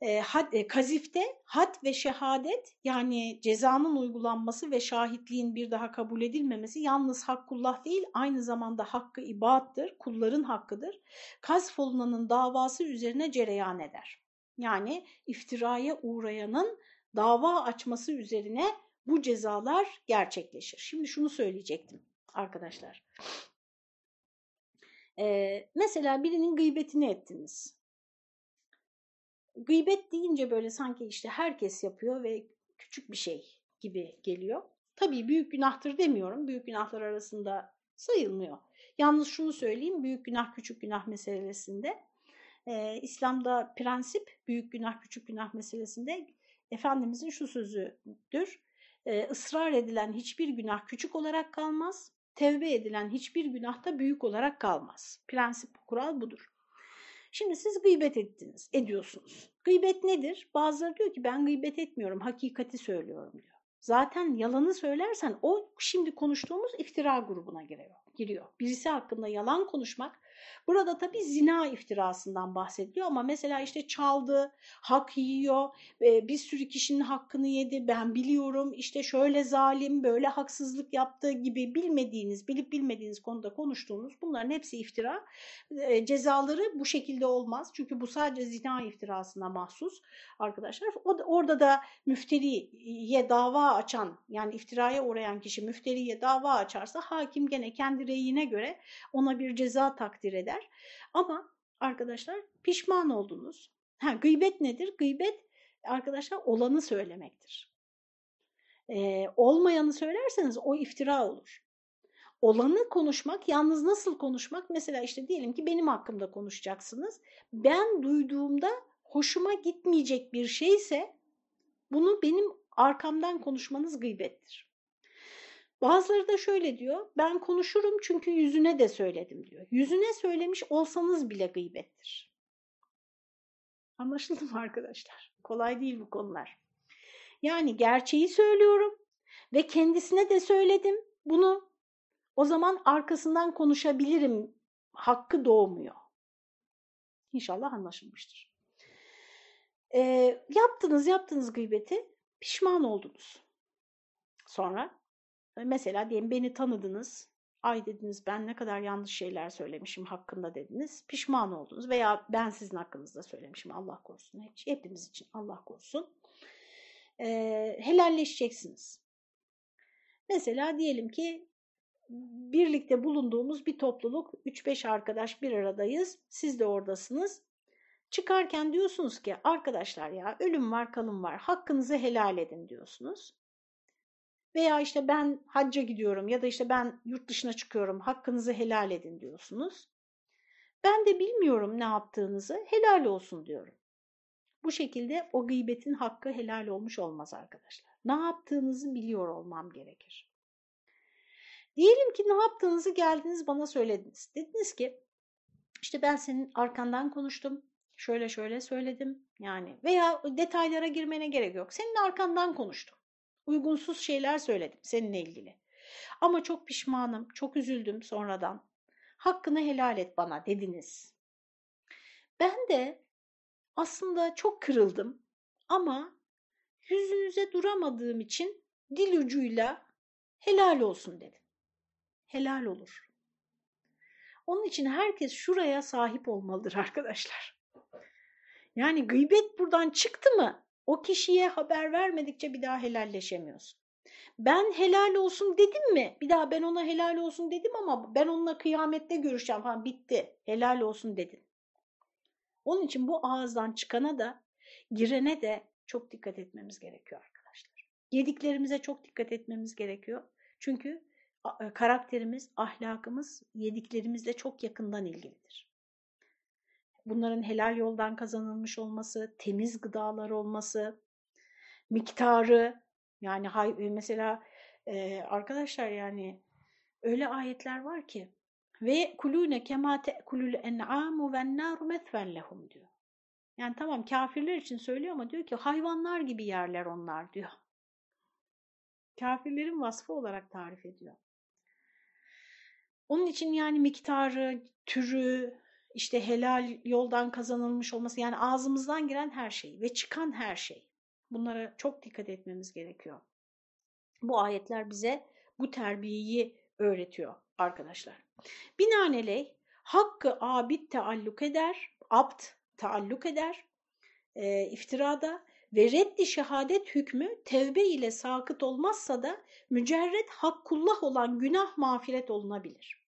Speaker 1: E, had, e, kazifte had ve şehadet yani cezanın uygulanması ve şahitliğin bir daha kabul edilmemesi yalnız hakkullah değil aynı zamanda hakkı ibattır, kulların hakkıdır. Kazf olunanın davası üzerine cereyan eder. Yani iftiraya uğrayanın dava açması üzerine bu cezalar gerçekleşir. Şimdi şunu söyleyecektim arkadaşlar. Ee, mesela birinin gıybetini ettiniz. Gıybet deyince böyle sanki işte herkes yapıyor ve küçük bir şey gibi geliyor. Tabii büyük günahtır demiyorum. Büyük günahlar arasında sayılmıyor. Yalnız şunu söyleyeyim, büyük günah küçük günah meselesinde e, İslam'da prensip büyük günah küçük günah meselesinde Efendimizin şu sözüdür. E, ısrar edilen hiçbir günah küçük olarak kalmaz, tevbe edilen hiçbir günah da büyük olarak kalmaz. Prensip kural budur. Şimdi siz gıybet ettiniz, ediyorsunuz. Gıybet nedir? Bazıları diyor ki ben gıybet etmiyorum, hakikati söylüyorum diyor. Zaten yalanı söylersen o şimdi konuştuğumuz iftira grubuna giriyor. giriyor. Birisi hakkında yalan konuşmak Burada tabii zina iftirasından bahsediliyor ama mesela işte çaldı, hak yiyor, bir sürü kişinin hakkını yedi, ben biliyorum işte şöyle zalim, böyle haksızlık yaptığı gibi bilmediğiniz, bilip bilmediğiniz konuda konuştuğunuz bunların hepsi iftira. Cezaları bu şekilde olmaz çünkü bu sadece zina iftirasına mahsus arkadaşlar. O da, orada da müfteriye dava açan yani iftiraya uğrayan kişi müfteriye dava açarsa hakim gene kendi reyine göre ona bir ceza takdir eder eder. Ama arkadaşlar pişman oldunuz. Ha, gıybet nedir? Gıybet arkadaşlar olanı söylemektir. Ee, olmayanı söylerseniz o iftira olur. Olanı konuşmak, yalnız nasıl konuşmak? Mesela işte diyelim ki benim hakkımda konuşacaksınız. Ben duyduğumda hoşuma gitmeyecek bir şeyse bunu benim arkamdan konuşmanız gıybettir. Bazıları da şöyle diyor, ben konuşurum çünkü yüzüne de söyledim diyor. Yüzüne söylemiş olsanız bile gıybettir. Anlaşıldı mı arkadaşlar? Kolay değil bu konular. Yani gerçeği söylüyorum ve kendisine de söyledim bunu. O zaman arkasından konuşabilirim. Hakkı doğmuyor. İnşallah anlaşılmıştır. Ee, yaptınız yaptınız gıybeti pişman oldunuz. Sonra Mesela diyelim beni tanıdınız. Ay dediniz ben ne kadar yanlış şeyler söylemişim hakkında dediniz. Pişman oldunuz veya ben sizin hakkınızda söylemişim Allah korusun. Hepimiz için Allah korusun. Ee, helalleşeceksiniz. Mesela diyelim ki birlikte bulunduğumuz bir topluluk 3-5 arkadaş bir aradayız. Siz de oradasınız. Çıkarken diyorsunuz ki arkadaşlar ya ölüm var kalım var hakkınızı helal edin diyorsunuz. Veya işte ben hacca gidiyorum ya da işte ben yurt dışına çıkıyorum hakkınızı helal edin diyorsunuz. Ben de bilmiyorum ne yaptığınızı helal olsun diyorum. Bu şekilde o gıybetin hakkı helal olmuş olmaz arkadaşlar. Ne yaptığınızı biliyor olmam gerekir. Diyelim ki ne yaptığınızı geldiniz bana söylediniz. Dediniz ki işte ben senin arkandan konuştum. Şöyle şöyle söyledim yani veya detaylara girmene gerek yok. Senin arkandan konuştum uygunsuz şeyler söyledim seninle ilgili. Ama çok pişmanım, çok üzüldüm sonradan. Hakkını helal et bana dediniz. Ben de aslında çok kırıldım ama yüzünüze duramadığım için dil ucuyla helal olsun dedim. Helal olur. Onun için herkes şuraya sahip olmalıdır arkadaşlar. Yani gıybet buradan çıktı mı o kişiye haber vermedikçe bir daha helalleşemiyorsun. Ben helal olsun dedim mi? Bir daha ben ona helal olsun dedim ama ben onunla kıyamette görüşeceğim falan bitti. Helal olsun dedin. Onun için bu ağızdan çıkana da girene de çok dikkat etmemiz gerekiyor arkadaşlar. Yediklerimize çok dikkat etmemiz gerekiyor. Çünkü karakterimiz, ahlakımız yediklerimizle çok yakından ilgilidir bunların helal yoldan kazanılmış olması, temiz gıdalar olması, miktarı yani e, mesela e, arkadaşlar yani öyle ayetler var ki ve kulune kema te'kulul en'amu ven naru metfen lehum diyor. Yani tamam kafirler için söylüyor ama diyor ki hayvanlar gibi yerler onlar diyor. Kafirlerin vasfı olarak tarif ediyor. Onun için yani miktarı, türü, işte helal yoldan kazanılmış olması yani ağzımızdan giren her şey ve çıkan her şey. Bunlara çok dikkat etmemiz gerekiyor. Bu ayetler bize bu terbiyeyi öğretiyor arkadaşlar. Binaenaleyh hakkı abid taalluk eder, abd taalluk eder e, iftirada ve reddi şehadet hükmü tevbe ile sakıt olmazsa da mücerret hakkullah olan günah mağfiret olunabilir.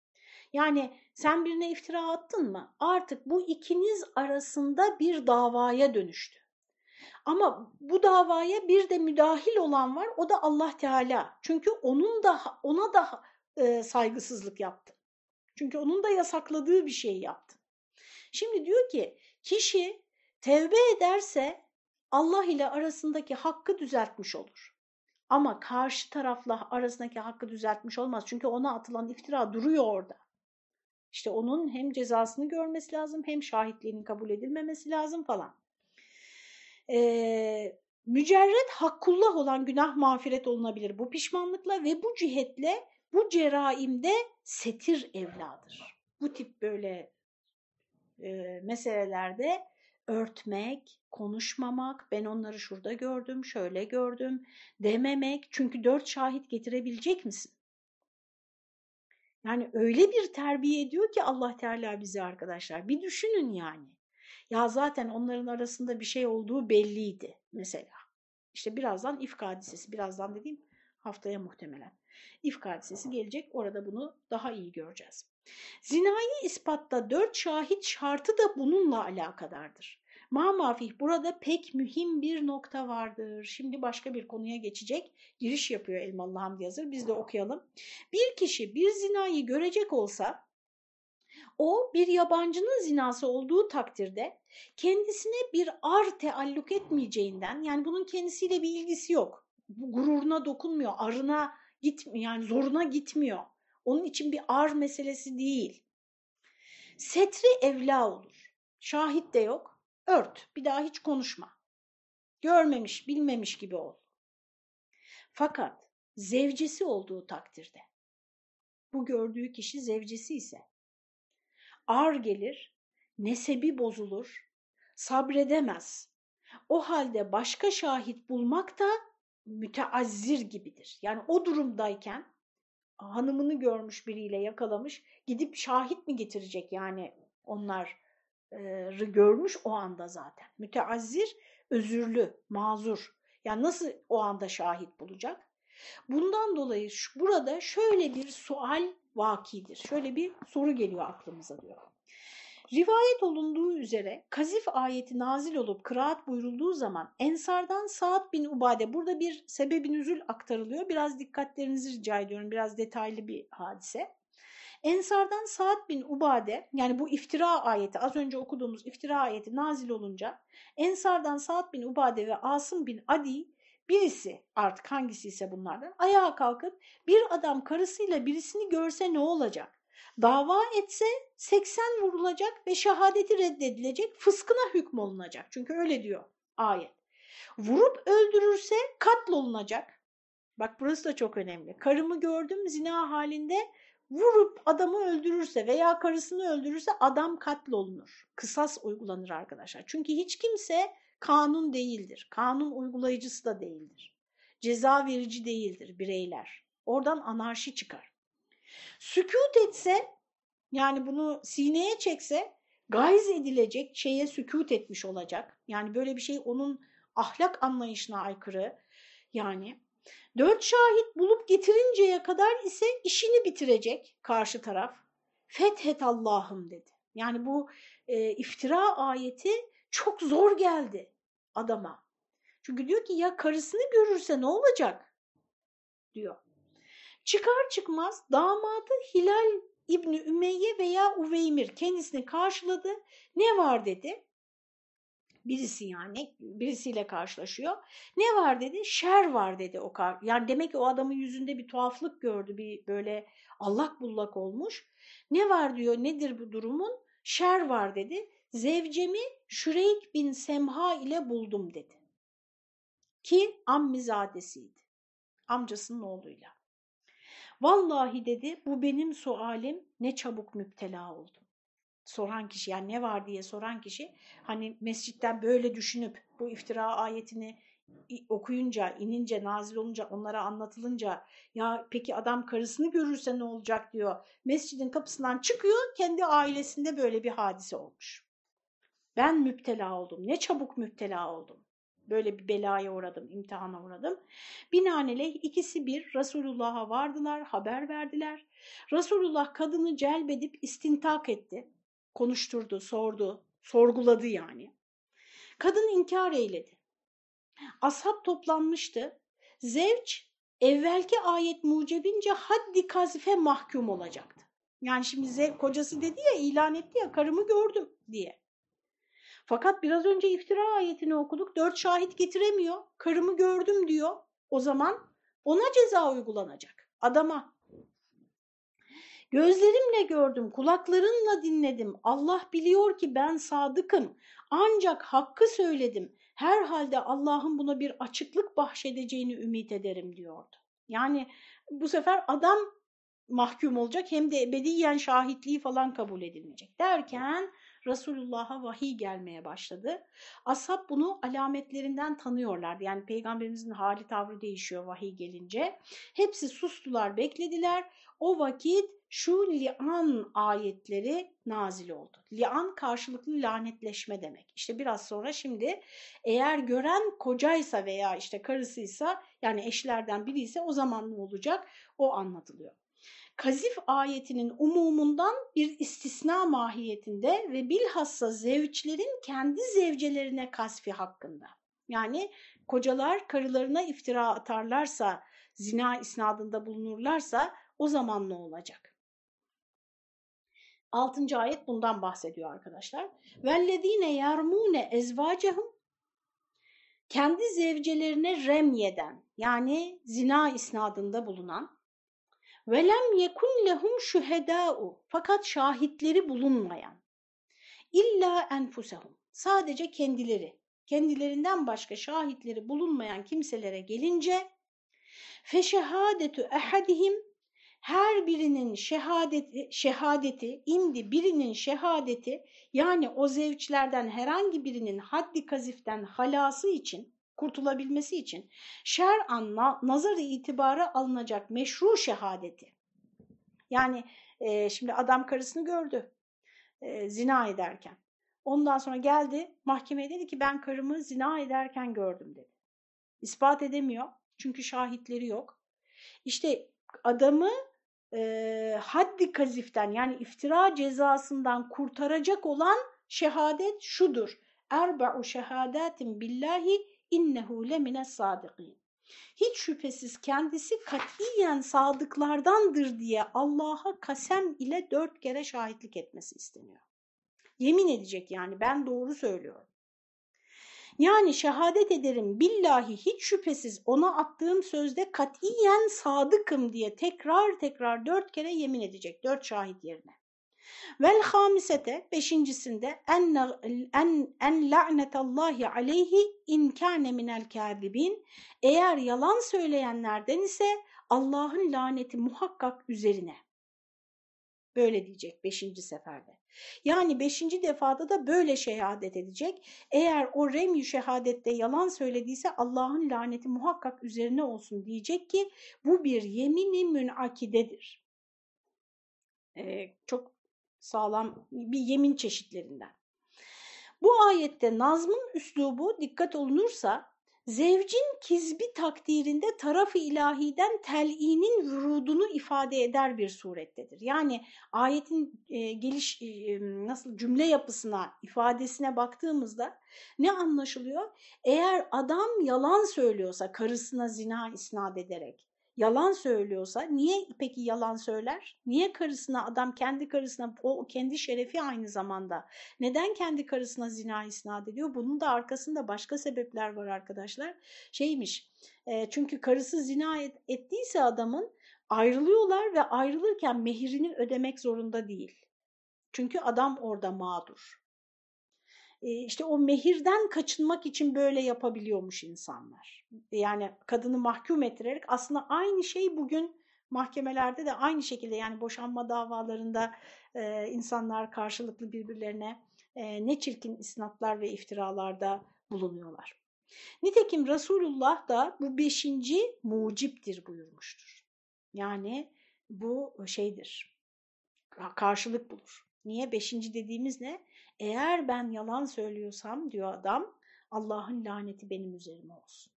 Speaker 1: Yani sen birine iftira attın mı artık bu ikiniz arasında bir davaya dönüştü. Ama bu davaya bir de müdahil olan var o da Allah Teala. Çünkü onun da ona da e, saygısızlık yaptı. Çünkü onun da yasakladığı bir şey yaptı. Şimdi diyor ki kişi tevbe ederse Allah ile arasındaki hakkı düzeltmiş olur. Ama karşı tarafla arasındaki hakkı düzeltmiş olmaz. Çünkü ona atılan iftira duruyor orada. İşte onun hem cezasını görmesi lazım hem şahitliğinin kabul edilmemesi lazım falan. Ee, mücerret hakkullah olan günah mağfiret olunabilir bu pişmanlıkla ve bu cihetle bu ceraimde setir evladır. Bu tip böyle e, meselelerde örtmek, konuşmamak, ben onları şurada gördüm, şöyle gördüm dememek. Çünkü dört şahit getirebilecek misin? Yani öyle bir terbiye ediyor ki Allah Teala bizi arkadaşlar. Bir düşünün yani. Ya zaten onların arasında bir şey olduğu belliydi mesela. İşte birazdan ifk hadisesi, birazdan dediğim haftaya muhtemelen. İfk hadisesi gelecek, orada bunu daha iyi göreceğiz. Zinayı ispatta dört şahit şartı da bununla alakadardır. Mamafih burada pek mühim bir nokta vardır. Şimdi başka bir konuya geçecek. Giriş yapıyor Elmalı Hamdi Yazır. Biz de okuyalım. Bir kişi bir zinayı görecek olsa o bir yabancının zinası olduğu takdirde kendisine bir ar tealluk etmeyeceğinden yani bunun kendisiyle bir ilgisi yok. Gururuna dokunmuyor, arına gitmiyor yani zoruna gitmiyor. Onun için bir ar meselesi değil. Setri evla olur. Şahit de yok. Ört. Bir daha hiç konuşma. Görmemiş, bilmemiş gibi ol. Fakat zevcesi olduğu takdirde bu gördüğü kişi zevcesi ise ar gelir, nesebi bozulur, sabredemez. O halde başka şahit bulmak da müteazzir gibidir. Yani o durumdayken hanımını görmüş biriyle yakalamış gidip şahit mi getirecek yani onlar görmüş o anda zaten. Müteazzir, özürlü, mazur. Yani nasıl o anda şahit bulacak? Bundan dolayı şu, burada şöyle bir sual vakidir. Şöyle bir soru geliyor aklımıza diyor. Rivayet olunduğu üzere kazif ayeti nazil olup kıraat buyurulduğu zaman Ensardan Saad bin Ubade burada bir sebebin üzül aktarılıyor. Biraz dikkatlerinizi rica ediyorum. Biraz detaylı bir hadise. Ensardan Saad bin Ubade yani bu iftira ayeti az önce okuduğumuz iftira ayeti nazil olunca Ensardan Saad bin Ubade ve Asım bin Adi birisi artık hangisi ise bunlardan ayağa kalkıp bir adam karısıyla birisini görse ne olacak? Dava etse 80 vurulacak ve şehadeti reddedilecek fıskına hükmolunacak. Çünkü öyle diyor ayet. Vurup öldürürse katlolunacak. Bak burası da çok önemli. Karımı gördüm zina halinde vurup adamı öldürürse veya karısını öldürürse adam katlolunur. Kısas uygulanır arkadaşlar. Çünkü hiç kimse kanun değildir. Kanun uygulayıcısı da değildir. Ceza verici değildir bireyler. Oradan anarşi çıkar. Sükut etse yani bunu sineye çekse gayz edilecek şeye sükut etmiş olacak. Yani böyle bir şey onun ahlak anlayışına aykırı. Yani Dört şahit bulup getirinceye kadar ise işini bitirecek karşı taraf. Fethet Allah'ım dedi. Yani bu e, iftira ayeti çok zor geldi adama. Çünkü diyor ki ya karısını görürse ne olacak? diyor. Çıkar çıkmaz damadı Hilal İbni Ümeyye veya Uveymir kendisini karşıladı. Ne var dedi birisi yani birisiyle karşılaşıyor. Ne var dedi? Şer var dedi o kar. Yani demek ki o adamın yüzünde bir tuhaflık gördü. Bir böyle allak bullak olmuş. Ne var diyor? Nedir bu durumun? Şer var dedi. Zevcemi Şüreyk bin Semha ile buldum dedi. Ki ammizadesiydi. amcasının oğluyla. Vallahi dedi bu benim sualim ne çabuk müptela oldum. Soran kişi yani ne var diye soran kişi hani mescitten böyle düşünüp bu iftira ayetini okuyunca, inince, nazil olunca, onlara anlatılınca ya peki adam karısını görürse ne olacak diyor. Mescidin kapısından çıkıyor, kendi ailesinde böyle bir hadise olmuş. Ben müptela oldum. Ne çabuk müptela oldum. Böyle bir belaya uğradım, imtihana uğradım. Binaenaleyh ikisi bir Resulullah'a vardılar, haber verdiler. Resulullah kadını celbedip istintak etti. Konuşturdu, sordu, sorguladı yani. Kadın inkar eyledi. Ashab toplanmıştı. Zevç evvelki ayet mucebince haddi kazife mahkum olacaktı. Yani şimdi kocası dedi ya ilan etti ya karımı gördüm diye. Fakat biraz önce iftira ayetini okuduk. Dört şahit getiremiyor. Karımı gördüm diyor. O zaman ona ceza uygulanacak. Adama. Gözlerimle gördüm, kulaklarımla dinledim. Allah biliyor ki ben sadıkım. Ancak hakkı söyledim. Herhalde Allah'ın buna bir açıklık bahşedeceğini ümit ederim diyordu. Yani bu sefer adam mahkum olacak hem de ebediyen şahitliği falan kabul edilmeyecek derken Resulullah'a vahiy gelmeye başladı. Ashab bunu alametlerinden tanıyorlardı. Yani peygamberimizin hali tavrı değişiyor vahiy gelince. Hepsi sustular, beklediler. O vakit şu li'an ayetleri nazil oldu. Li'an karşılıklı lanetleşme demek. İşte biraz sonra şimdi eğer gören kocaysa veya işte karısıysa yani eşlerden biri ise o zaman ne olacak? O anlatılıyor kazif ayetinin umumundan bir istisna mahiyetinde ve bilhassa zevçlerin kendi zevcelerine kasfi hakkında. Yani kocalar karılarına iftira atarlarsa, zina isnadında bulunurlarsa o zaman ne olacak? 6. ayet bundan bahsediyor arkadaşlar. Vellezine yermune ezvacehum kendi zevcelerine remyeden yani zina isnadında bulunan velem yekun lehum şuhedâ'u fakat şahitleri bulunmayan illa enfusehum sadece kendileri kendilerinden başka şahitleri bulunmayan kimselere gelince feşehâdetu ehadihim her birinin şehadeti, şehadeti, indi birinin şehadeti yani o zevçlerden herhangi birinin haddi kaziften halası için kurtulabilmesi için şer'an nazar itibarı alınacak meşru şehadeti. Yani e, şimdi adam karısını gördü e, zina ederken. Ondan sonra geldi mahkemeye dedi ki ben karımı zina ederken gördüm dedi. İspat edemiyor çünkü şahitleri yok. İşte adamı e, haddi kaziften yani iftira cezasından kurtaracak olan şehadet şudur. Erba'u şehadetin billahi innehu lemine sadikin. Hiç şüphesiz kendisi katiyen sadıklardandır diye Allah'a kasem ile dört kere şahitlik etmesi isteniyor. Yemin edecek yani ben doğru söylüyorum. Yani şehadet ederim billahi hiç şüphesiz ona attığım sözde katiyen sadıkım diye tekrar tekrar dört kere yemin edecek dört şahit yerine. Vel hamisete beşincisinde en, en, en la'netallahi aleyhi in kâne minel kâzibin eğer yalan söyleyenlerden ise Allah'ın laneti muhakkak üzerine. Böyle diyecek beşinci seferde. Yani beşinci defada da böyle şehadet edecek. Eğer o remyü şehadette yalan söylediyse Allah'ın laneti muhakkak üzerine olsun diyecek ki bu bir yemini münakidedir. Ee, çok sağlam bir yemin çeşitlerinden. Bu ayette nazmın üslubu dikkat olunursa zevcin kizbi takdirinde tarafı ilahiden tel'inin vurudunu ifade eder bir surettedir. Yani ayetin e, geliş e, nasıl cümle yapısına, ifadesine baktığımızda ne anlaşılıyor? Eğer adam yalan söylüyorsa karısına zina isnat ederek yalan söylüyorsa niye peki yalan söyler? Niye karısına adam kendi karısına o kendi şerefi aynı zamanda neden kendi karısına zina isnat ediyor? Bunun da arkasında başka sebepler var arkadaşlar. Şeymiş e, çünkü karısı zina et, ettiyse adamın ayrılıyorlar ve ayrılırken mehirini ödemek zorunda değil. Çünkü adam orada mağdur. İşte o mehirden kaçınmak için böyle yapabiliyormuş insanlar. Yani kadını mahkum ettirerek aslında aynı şey bugün mahkemelerde de aynı şekilde yani boşanma davalarında e, insanlar karşılıklı birbirlerine e, ne çirkin isnatlar ve iftiralarda bulunuyorlar. Nitekim Resulullah da bu beşinci muciptir buyurmuştur. Yani bu şeydir, karşılık bulur. Niye? Beşinci dediğimiz ne? Eğer ben yalan söylüyorsam diyor adam, Allah'ın laneti benim üzerime olsun.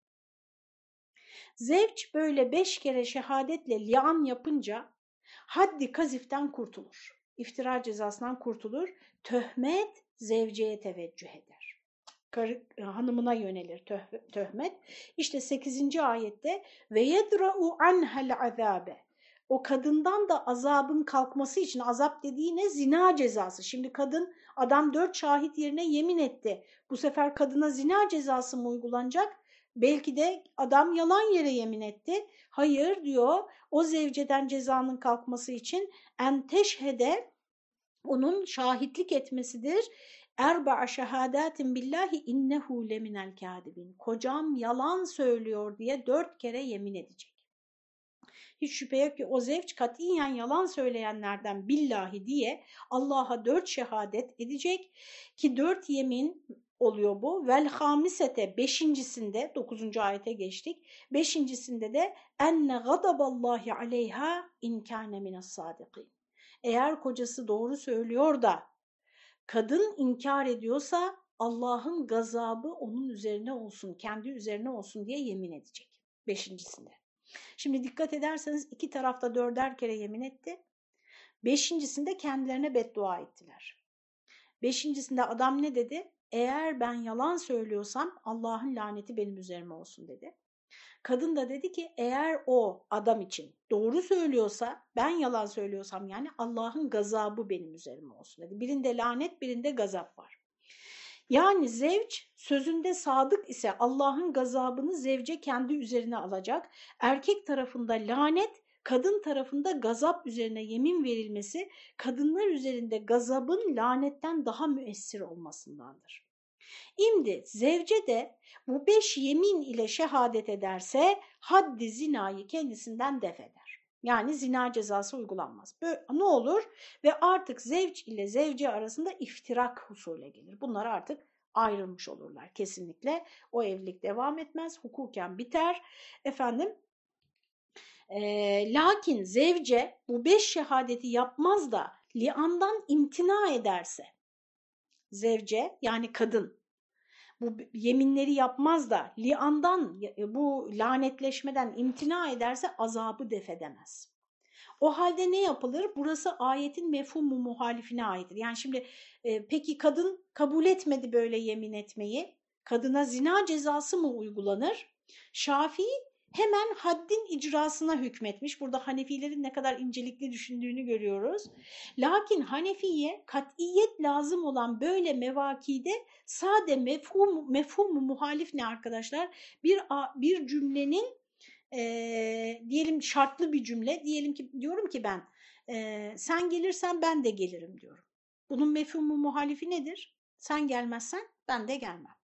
Speaker 1: Zevç böyle beş kere şehadetle lian yapınca haddi kaziften kurtulur. İftira cezasından kurtulur. Töhmet zevceye teveccüh eder. Karı, hanımına yönelir töh, töhmet. İşte 8. ayette ve yedra'u anhel azabe. O kadından da azabın kalkması için azap dediği ne? Zina cezası. Şimdi kadın adam dört şahit yerine yemin etti. Bu sefer kadına zina cezası mı uygulanacak? Belki de adam yalan yere yemin etti. Hayır diyor o zevceden cezanın kalkması için en teşhede onun şahitlik etmesidir. Erba'a şehadatin billahi innehu leminel kâdibin. Kocam yalan söylüyor diye dört kere yemin edecek. Hiç şüphe yok ki o zevç katiyen yalan söyleyenlerden billahi diye Allah'a dört şehadet edecek ki dört yemin oluyor bu. Vel hamisete beşincisinde dokuzuncu ayete geçtik. Beşincisinde de enne gadaballahi aleyha inkâne mines sadikin. Eğer kocası doğru söylüyor da kadın inkar ediyorsa Allah'ın gazabı onun üzerine olsun, kendi üzerine olsun diye yemin edecek. Beşincisinde. Şimdi dikkat ederseniz iki tarafta dörder kere yemin etti. Beşincisinde kendilerine beddua ettiler. Beşincisinde adam ne dedi? Eğer ben yalan söylüyorsam Allah'ın laneti benim üzerime olsun dedi. Kadın da dedi ki eğer o adam için doğru söylüyorsa ben yalan söylüyorsam yani Allah'ın gazabı benim üzerime olsun dedi. Birinde lanet birinde gazap var. Yani zevç sözünde sadık ise Allah'ın gazabını zevce kendi üzerine alacak. Erkek tarafında lanet, kadın tarafında gazap üzerine yemin verilmesi kadınlar üzerinde gazabın lanetten daha müessir olmasındandır. İmdi zevce de bu beş yemin ile şehadet ederse haddi zinayı kendisinden def eder. Yani zina cezası uygulanmaz. Böyle, ne olur? Ve artık zevç ile zevce arasında iftirak husule gelir. Bunlar artık ayrılmış olurlar kesinlikle. O evlilik devam etmez, hukuken biter. Efendim, e, lakin zevce bu beş şehadeti yapmaz da liandan imtina ederse, zevce yani kadın bu yeminleri yapmaz da liandan bu lanetleşmeden imtina ederse azabı defedemez. O halde ne yapılır? Burası ayetin mefhumu muhalifine aittir. Yani şimdi e, peki kadın kabul etmedi böyle yemin etmeyi. Kadına zina cezası mı uygulanır? Şafii hemen haddin icrasına hükmetmiş. Burada Hanefilerin ne kadar incelikli düşündüğünü görüyoruz. Lakin Hanefiye katiyet lazım olan böyle mevakide sade mefhum, mefhum muhalif ne arkadaşlar? Bir, bir cümlenin e, diyelim şartlı bir cümle diyelim ki diyorum ki ben e, sen gelirsen ben de gelirim diyorum. Bunun mefhumu muhalifi nedir? Sen gelmezsen ben de gelmem.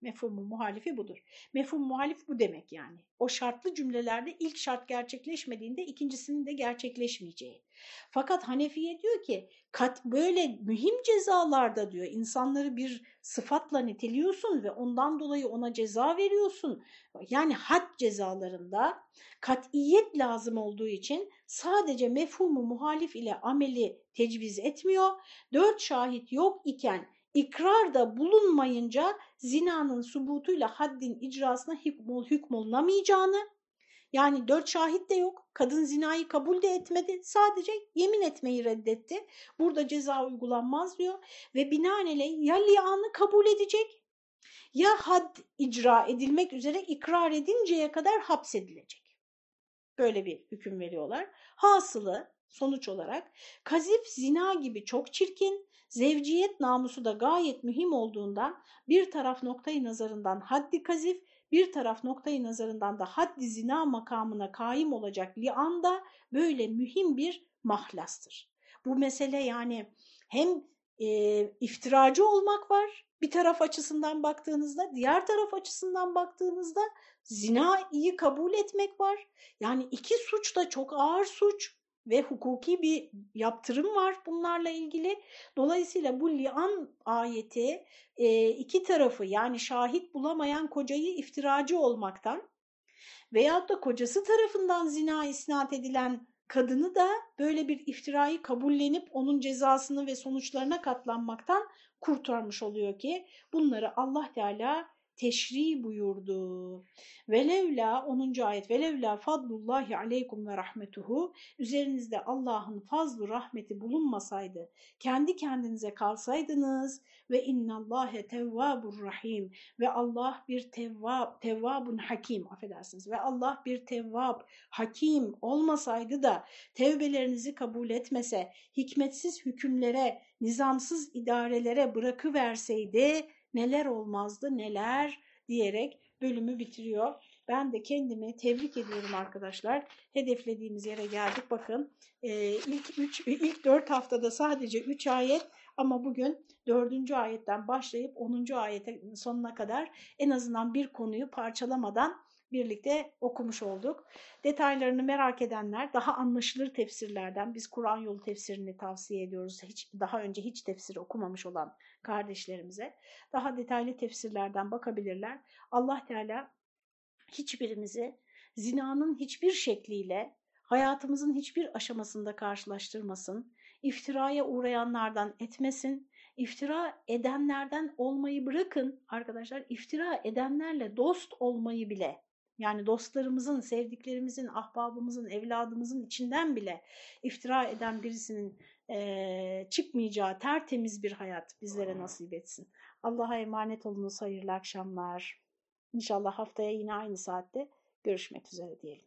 Speaker 1: Mefhumu muhalifi budur. Mefhum muhalif bu demek yani. O şartlı cümlelerde ilk şart gerçekleşmediğinde ikincisinin de gerçekleşmeyeceği. Fakat Hanefiye diyor ki kat böyle mühim cezalarda diyor insanları bir sıfatla niteliyorsun ve ondan dolayı ona ceza veriyorsun. Yani had cezalarında katiyet lazım olduğu için sadece mefhumu muhalif ile ameli tecviz etmiyor. Dört şahit yok iken ikrarda bulunmayınca zinanın subutuyla haddin icrasına hükmol, hükmolunamayacağını yani dört şahit de yok. Kadın zinayı kabul de etmedi. Sadece yemin etmeyi reddetti. Burada ceza uygulanmaz diyor. Ve binaenaleyh ya lianı kabul edecek ya had icra edilmek üzere ikrar edinceye kadar hapsedilecek. Böyle bir hüküm veriyorlar. Hasılı sonuç olarak kazif zina gibi çok çirkin, Zevciyet namusu da gayet mühim olduğundan bir taraf noktayı nazarından haddi kazif, bir taraf noktayı nazarından da haddi zina makamına kaim olacak lian da böyle mühim bir mahlastır. Bu mesele yani hem e, iftiracı olmak var bir taraf açısından baktığınızda, diğer taraf açısından baktığınızda zinayı kabul etmek var. Yani iki suç da çok ağır suç ve hukuki bir yaptırım var bunlarla ilgili. Dolayısıyla bu lian ayeti e, iki tarafı yani şahit bulamayan kocayı iftiracı olmaktan veyahut da kocası tarafından zina isnat edilen kadını da böyle bir iftirayı kabullenip onun cezasını ve sonuçlarına katlanmaktan kurtarmış oluyor ki bunları Allah Teala teşri buyurdu. Velevla 10. ayet velevla fadlullahi aleykum ve rahmetuhu üzerinizde Allah'ın fazlu rahmeti bulunmasaydı kendi kendinize kalsaydınız ve innallâhe tevvabur rahim ve Allah bir tevvab, tevvabun hakim affedersiniz ve Allah bir tevvab hakim olmasaydı da tevbelerinizi kabul etmese hikmetsiz hükümlere nizamsız idarelere bırakıverseydi neler olmazdı neler diyerek bölümü bitiriyor. Ben de kendimi tebrik ediyorum arkadaşlar. Hedeflediğimiz yere geldik. Bakın e, ilk, üç, ilk dört haftada sadece üç ayet ama bugün dördüncü ayetten başlayıp onuncu ayetin sonuna kadar en azından bir konuyu parçalamadan birlikte okumuş olduk. Detaylarını merak edenler daha anlaşılır tefsirlerden biz Kur'an yolu tefsirini tavsiye ediyoruz. Hiç daha önce hiç tefsir okumamış olan kardeşlerimize daha detaylı tefsirlerden bakabilirler. Allah Teala hiçbirimizi zinanın hiçbir şekliyle hayatımızın hiçbir aşamasında karşılaştırmasın, iftiraya uğrayanlardan etmesin, iftira edenlerden olmayı bırakın arkadaşlar, iftira edenlerle dost olmayı bile yani dostlarımızın, sevdiklerimizin, ahbabımızın, evladımızın içinden bile iftira eden birisinin e, çıkmayacağı tertemiz bir hayat bizlere nasip etsin. Allah'a emanet olunuz, hayırlı akşamlar. İnşallah haftaya yine aynı saatte görüşmek üzere diyelim.